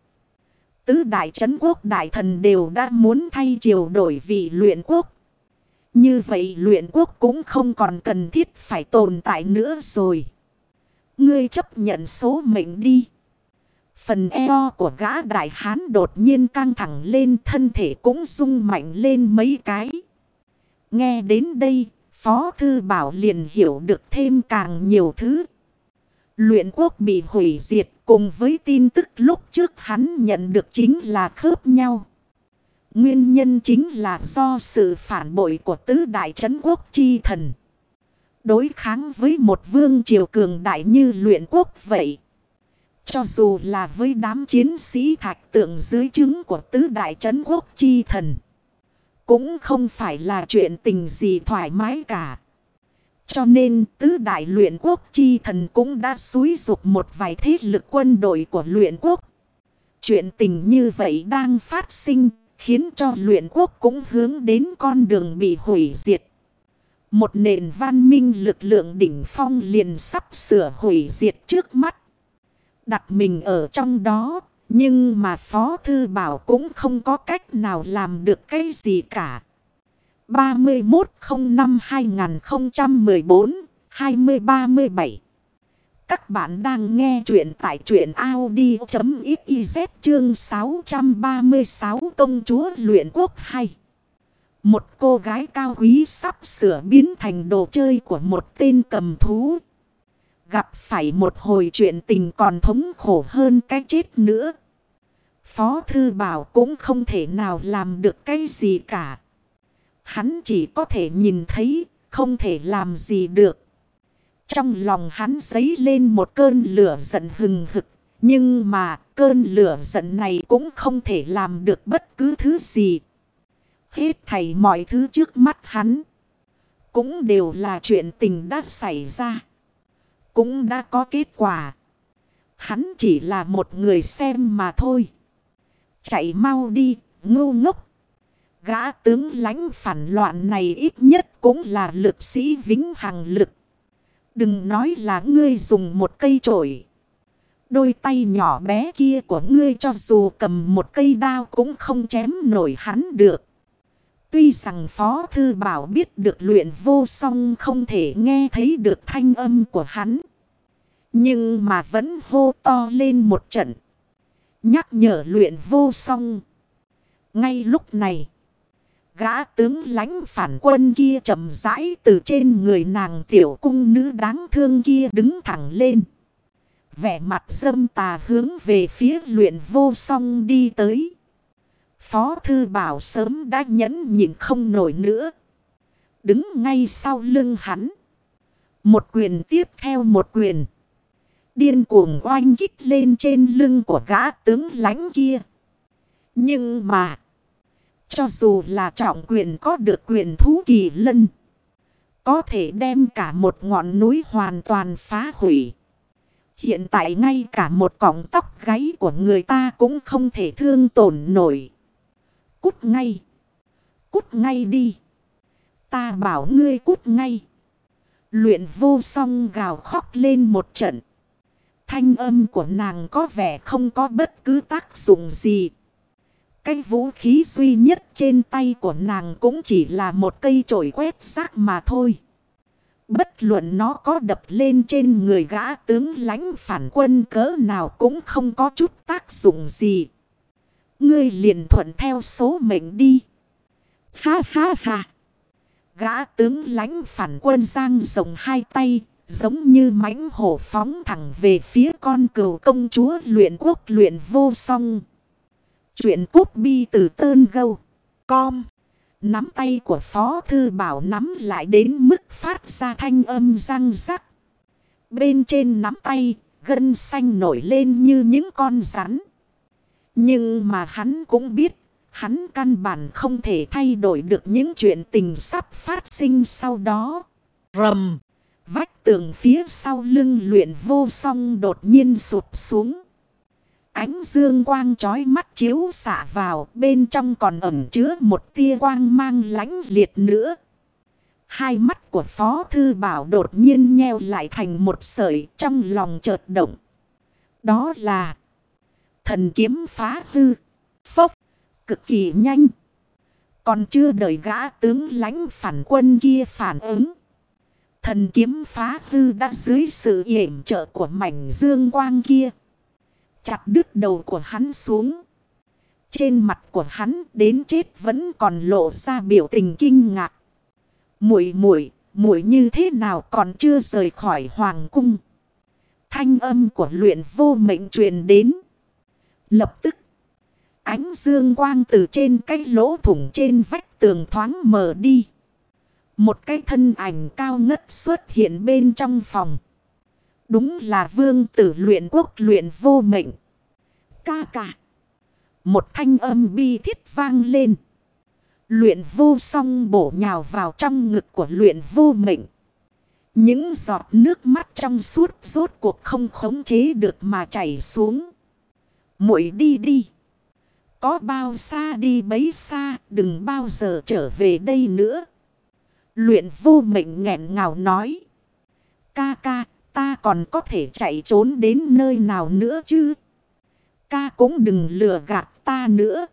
Tứ đại trấn quốc đại thần đều đã muốn thay triều đổi vị luyện quốc. Như vậy luyện quốc cũng không còn cần thiết phải tồn tại nữa rồi. Ngươi chấp nhận số mệnh đi. Phần eo của gã đại hán đột nhiên căng thẳng lên thân thể cũng rung mạnh lên mấy cái. Nghe đến đây, Phó Thư Bảo liền hiểu được thêm càng nhiều thứ. Luyện quốc bị hủy diệt cùng với tin tức lúc trước hắn nhận được chính là khớp nhau. Nguyên nhân chính là do sự phản bội của tứ đại trấn quốc chi thần. Đối kháng với một vương triều cường đại như luyện quốc vậy. Cho dù là với đám chiến sĩ thạch tượng dưới chứng của tứ đại trấn quốc chi thần. Cũng không phải là chuyện tình gì thoải mái cả. Cho nên tứ đại luyện quốc chi thần cũng đã xúi dục một vài thế lực quân đội của luyện quốc. Chuyện tình như vậy đang phát sinh, khiến cho luyện quốc cũng hướng đến con đường bị hủy diệt. Một nền văn minh lực lượng đỉnh phong liền sắp sửa hủy diệt trước mắt đặt mình ở trong đó. Nhưng mà Phó Thư Bảo cũng không có cách nào làm được cái gì cả. 3105-2014-2037 Các bạn đang nghe chuyện tại truyện Audi.xyz chương 636 công chúa luyện quốc 2. Một cô gái cao quý sắp sửa biến thành đồ chơi của một tên cầm thú. Gặp phải một hồi chuyện tình còn thống khổ hơn cái chết nữa. Phó Thư Bảo cũng không thể nào làm được cái gì cả. Hắn chỉ có thể nhìn thấy, không thể làm gì được. Trong lòng hắn dấy lên một cơn lửa giận hừng hực. Nhưng mà cơn lửa giận này cũng không thể làm được bất cứ thứ gì. Hết thảy mọi thứ trước mắt hắn. Cũng đều là chuyện tình đã xảy ra cũng đã có kết quả. Hắn chỉ là một người xem mà thôi. Chạy mau đi, ngu ngốc. Gã tướng lãnh phản loạn này ít nhất cũng là lực sĩ vĩnh hằng lực. Đừng nói là ngươi dùng một cây trổi. Đôi tay nhỏ bé kia của ngươi cho dù cầm một cây đao cũng không chém nổi hắn được. Tuy rằng Phó Thư Bảo biết được luyện vô song không thể nghe thấy được thanh âm của hắn. Nhưng mà vẫn hô to lên một trận. Nhắc nhở luyện vô song. Ngay lúc này. Gã tướng lãnh phản quân kia chậm rãi từ trên người nàng tiểu cung nữ đáng thương kia đứng thẳng lên. Vẻ mặt dâm tà hướng về phía luyện vô song đi tới. Phó thư bảo sớm đã nhẫn nhịn không nổi nữa. Đứng ngay sau lưng hắn. Một quyền tiếp theo một quyền. Điên cuồng oanh kích lên trên lưng của gã tướng lãnh kia. Nhưng mà. Cho dù là trọng quyền có được quyền thú kỳ lân. Có thể đem cả một ngọn núi hoàn toàn phá hủy. Hiện tại ngay cả một cọng tóc gáy của người ta cũng không thể thương tổn nổi. Cút ngay. Cút ngay đi. Ta bảo ngươi cút ngay. Luyện vô song gào khóc lên một trận. Thanh âm của nàng có vẻ không có bất cứ tác dụng gì. Cái vũ khí duy nhất trên tay của nàng cũng chỉ là một cây chổi quét xác mà thôi. Bất luận nó có đập lên trên người gã tướng lãnh phản quân cỡ nào cũng không có chút tác dụng gì. Ngươi liền thuận theo số mệnh đi. Ha ha ha. Gã tướng lãnh phản quân giang rộng hai tay. Giống như mãnh hổ phóng thẳng về phía con cừu công chúa luyện quốc luyện vô song. Chuyện cút bi từ tơn gâu. Com. Nắm tay của Phó Thư Bảo nắm lại đến mức phát ra thanh âm răng rắc. Bên trên nắm tay, gân xanh nổi lên như những con rắn. Nhưng mà hắn cũng biết, hắn căn bản không thể thay đổi được những chuyện tình sắp phát sinh sau đó. Rầm! Vách tường phía sau lưng luyện vô song đột nhiên sụp xuống. Ánh dương quang trói mắt chiếu xạ vào bên trong còn ẩn chứa một tia quang mang lánh liệt nữa. Hai mắt của Phó Thư Bảo đột nhiên nheo lại thành một sợi trong lòng chợt động. Đó là thần kiếm phá hư, phốc, cực kỳ nhanh. Còn chưa đợi gã tướng lãnh phản quân kia phản ứng. Thần kiếm phá hư đã dưới sự yểm trợ của mảnh dương quang kia. Chặt đứt đầu của hắn xuống. Trên mặt của hắn đến chết vẫn còn lộ ra biểu tình kinh ngạc. Muội muội, muội như thế nào còn chưa rời khỏi hoàng cung. Thanh âm của luyện vô mệnh truyền đến. Lập tức, ánh dương quang từ trên cái lỗ thủng trên vách tường thoáng mở đi. Một cái thân ảnh cao ngất xuất hiện bên trong phòng. Đúng là vương tử luyện quốc luyện vô mệnh. Ca ca. Một thanh âm bi thiết vang lên. Luyện vô song bổ nhào vào trong ngực của luyện vô mệnh. Những giọt nước mắt trong suốt rốt cuộc không khống chế được mà chảy xuống muội đi đi. Có bao xa đi bấy xa, đừng bao giờ trở về đây nữa. Luyện vô mệnh nghẹn ngào nói. Ca ca, ta còn có thể chạy trốn đến nơi nào nữa chứ? Ca cũng đừng lừa gạt ta nữa.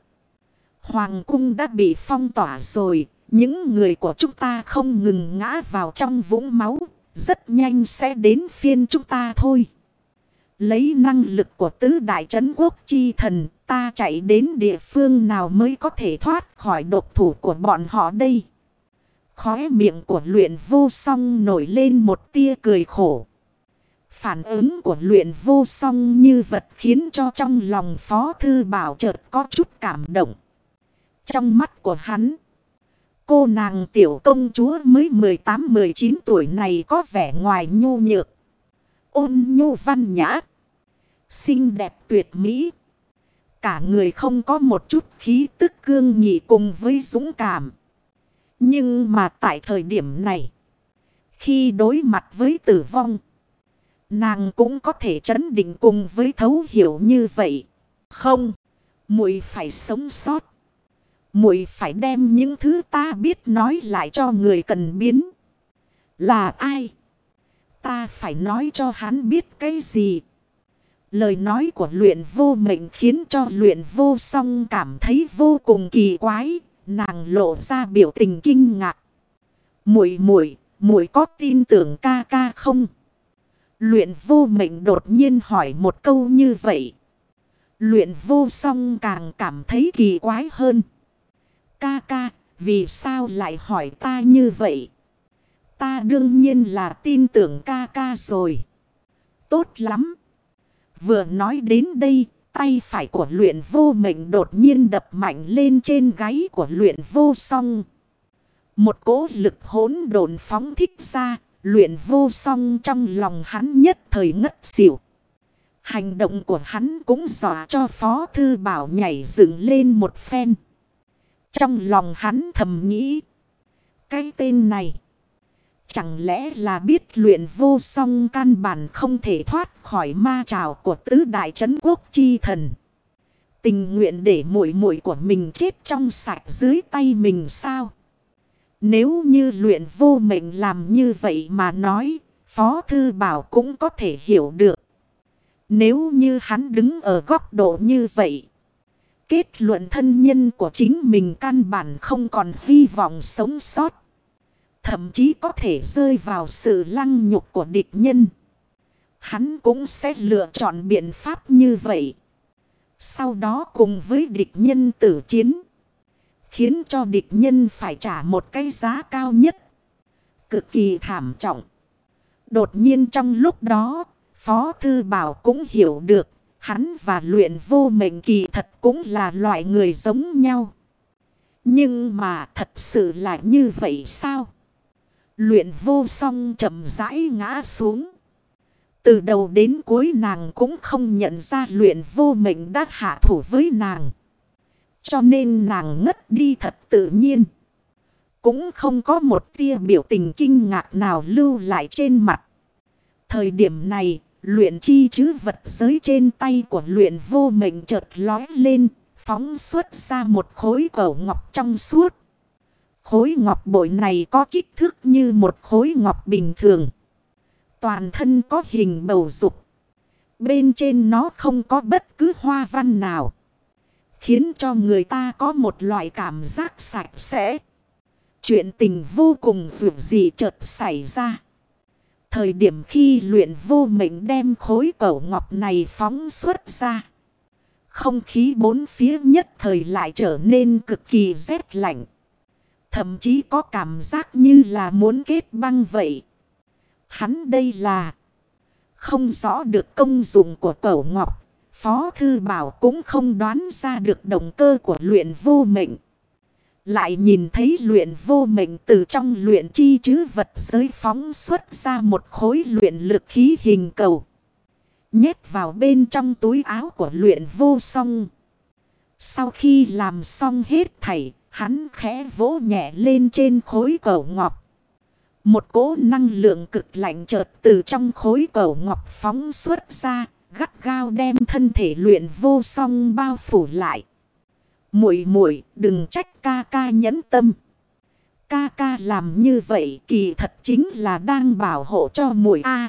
Hoàng cung đã bị phong tỏa rồi. Những người của chúng ta không ngừng ngã vào trong vũng máu. Rất nhanh sẽ đến phiên chúng ta thôi. Lấy năng lực của tứ đại trấn quốc chi thần, ta chạy đến địa phương nào mới có thể thoát khỏi độc thủ của bọn họ đây. Khóe miệng của luyện vô song nổi lên một tia cười khổ. Phản ứng của luyện vô song như vật khiến cho trong lòng phó thư bảo chợt có chút cảm động. Trong mắt của hắn, cô nàng tiểu công chúa mới 18-19 tuổi này có vẻ ngoài nhu nhược. Ôn nhu văn nhã xinh đẹp tuyệt mỹ. Cả người không có một chút khí tức cương nghị cùng với dũng cảm. Nhưng mà tại thời điểm này, khi đối mặt với tử vong, nàng cũng có thể chấn định cùng với thấu hiểu như vậy. Không, muội phải sống sót. muội phải đem những thứ ta biết nói lại cho người cần biến. Là ai? Ta phải nói cho hắn biết cái gì? Lời nói của luyện vô mệnh khiến cho luyện vô song cảm thấy vô cùng kỳ quái. nàng lộ ra biểu tình kinh ngạc. Muội muội, muội có tin tưởng ca ca không? Luyện vô mệnh đột nhiên hỏi một câu như vậy. Luyện vô song càng cảm thấy kỳ quái hơn. Ca ca, vì sao lại hỏi ta như vậy? Ta đương nhiên là tin tưởng ca ca rồi. Tốt lắm. Vừa nói đến đây, tay phải của luyện vô mệnh đột nhiên đập mạnh lên trên gáy của luyện vô song. Một cỗ lực hỗn độn phóng thích ra, luyện vô song trong lòng hắn nhất thời ngất xỉu. Hành động của hắn cũng dọa cho Phó Thư Bảo nhảy dựng lên một phen. Trong lòng hắn thầm nghĩ. Cái tên này. Chẳng lẽ là biết luyện vô song căn bản không thể thoát khỏi ma trào của tứ đại trấn quốc chi thần. Tình nguyện để muội muội của mình chết trong sạch dưới tay mình sao? Nếu như luyện vô mệnh làm như vậy mà nói, Phó Thư Bảo cũng có thể hiểu được. Nếu như hắn đứng ở góc độ như vậy, kết luận thân nhân của chính mình căn bản không còn hy vọng sống sót. Thậm chí có thể rơi vào sự lăng nhục của địch nhân. Hắn cũng sẽ lựa chọn biện pháp như vậy. Sau đó cùng với địch nhân tử chiến. Khiến cho địch nhân phải trả một cái giá cao nhất. Cực kỳ thảm trọng. Đột nhiên trong lúc đó, Phó Thư Bảo cũng hiểu được. Hắn và luyện vô mệnh kỳ thật cũng là loại người giống nhau. Nhưng mà thật sự là như vậy sao? Luyện vô song chậm rãi ngã xuống. Từ đầu đến cuối nàng cũng không nhận ra luyện vô mệnh đã hạ thủ với nàng. Cho nên nàng ngất đi thật tự nhiên. Cũng không có một tia biểu tình kinh ngạc nào lưu lại trên mặt. Thời điểm này, luyện chi chứ vật giới trên tay của luyện vô mệnh chợt lói lên, phóng xuất ra một khối cầu ngọc trong suốt. Khối ngọc bội này có kích thước như một khối ngọc bình thường. Toàn thân có hình bầu dục. Bên trên nó không có bất cứ hoa văn nào. Khiến cho người ta có một loại cảm giác sạch sẽ. Chuyện tình vô cùng dù gì chợt xảy ra. Thời điểm khi luyện vô mệnh đem khối cẩu ngọc này phóng xuất ra. Không khí bốn phía nhất thời lại trở nên cực kỳ rét lạnh. Thậm chí có cảm giác như là muốn kết băng vậy. Hắn đây là không rõ được công dụng của cẩu ngọc. Phó Thư Bảo cũng không đoán ra được động cơ của luyện vô mệnh. Lại nhìn thấy luyện vô mệnh từ trong luyện chi chứ vật giới phóng xuất ra một khối luyện lực khí hình cầu. Nhét vào bên trong túi áo của luyện vô song. Sau khi làm xong hết thảy, hắn khẽ vỗ nhẹ lên trên khối cầu ngọc. Một cỗ năng lượng cực lạnh chợt từ trong khối cầu ngọc phóng xuất ra, gắt gao đem thân thể luyện vô song bao phủ lại. Muội muội đừng trách ca ca nhẫn tâm. Ca ca làm như vậy kỳ thật chính là đang bảo hộ cho muội a.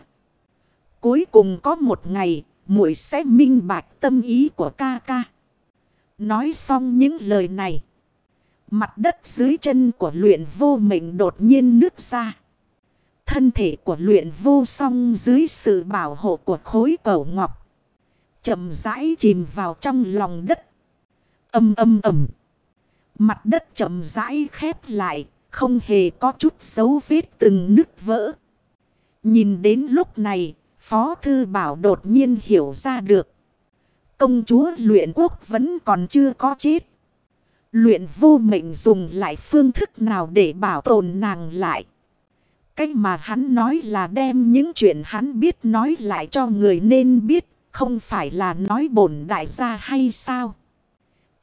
cuối cùng có một ngày, muội sẽ minh bạch tâm ý của ca ca. Nói xong những lời này, mặt đất dưới chân của luyện vô mệnh đột nhiên nứt ra. Thân thể của luyện vô song dưới sự bảo hộ của khối cầu ngọc. chậm rãi chìm vào trong lòng đất. Âm âm ầm. Mặt đất chậm rãi khép lại, không hề có chút dấu vết từng nứt vỡ. Nhìn đến lúc này, Phó Thư Bảo đột nhiên hiểu ra được. Công chúa luyện quốc vẫn còn chưa có chết. Luyện vô mệnh dùng lại phương thức nào để bảo tồn nàng lại. Cách mà hắn nói là đem những chuyện hắn biết nói lại cho người nên biết. Không phải là nói bổn đại gia hay sao?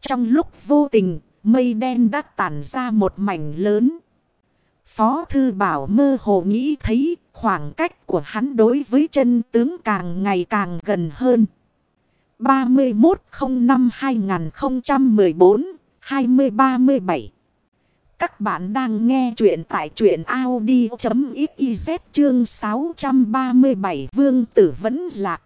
Trong lúc vô tình, mây đen đã tản ra một mảnh lớn. Phó Thư Bảo mơ hồ nghĩ thấy khoảng cách của hắn đối với chân tướng càng ngày càng gần hơn. 20-37 Các bạn đang nghe chuyện tại chuyện Audi.xyz chương 637 Vương Tử Vấn Lạc.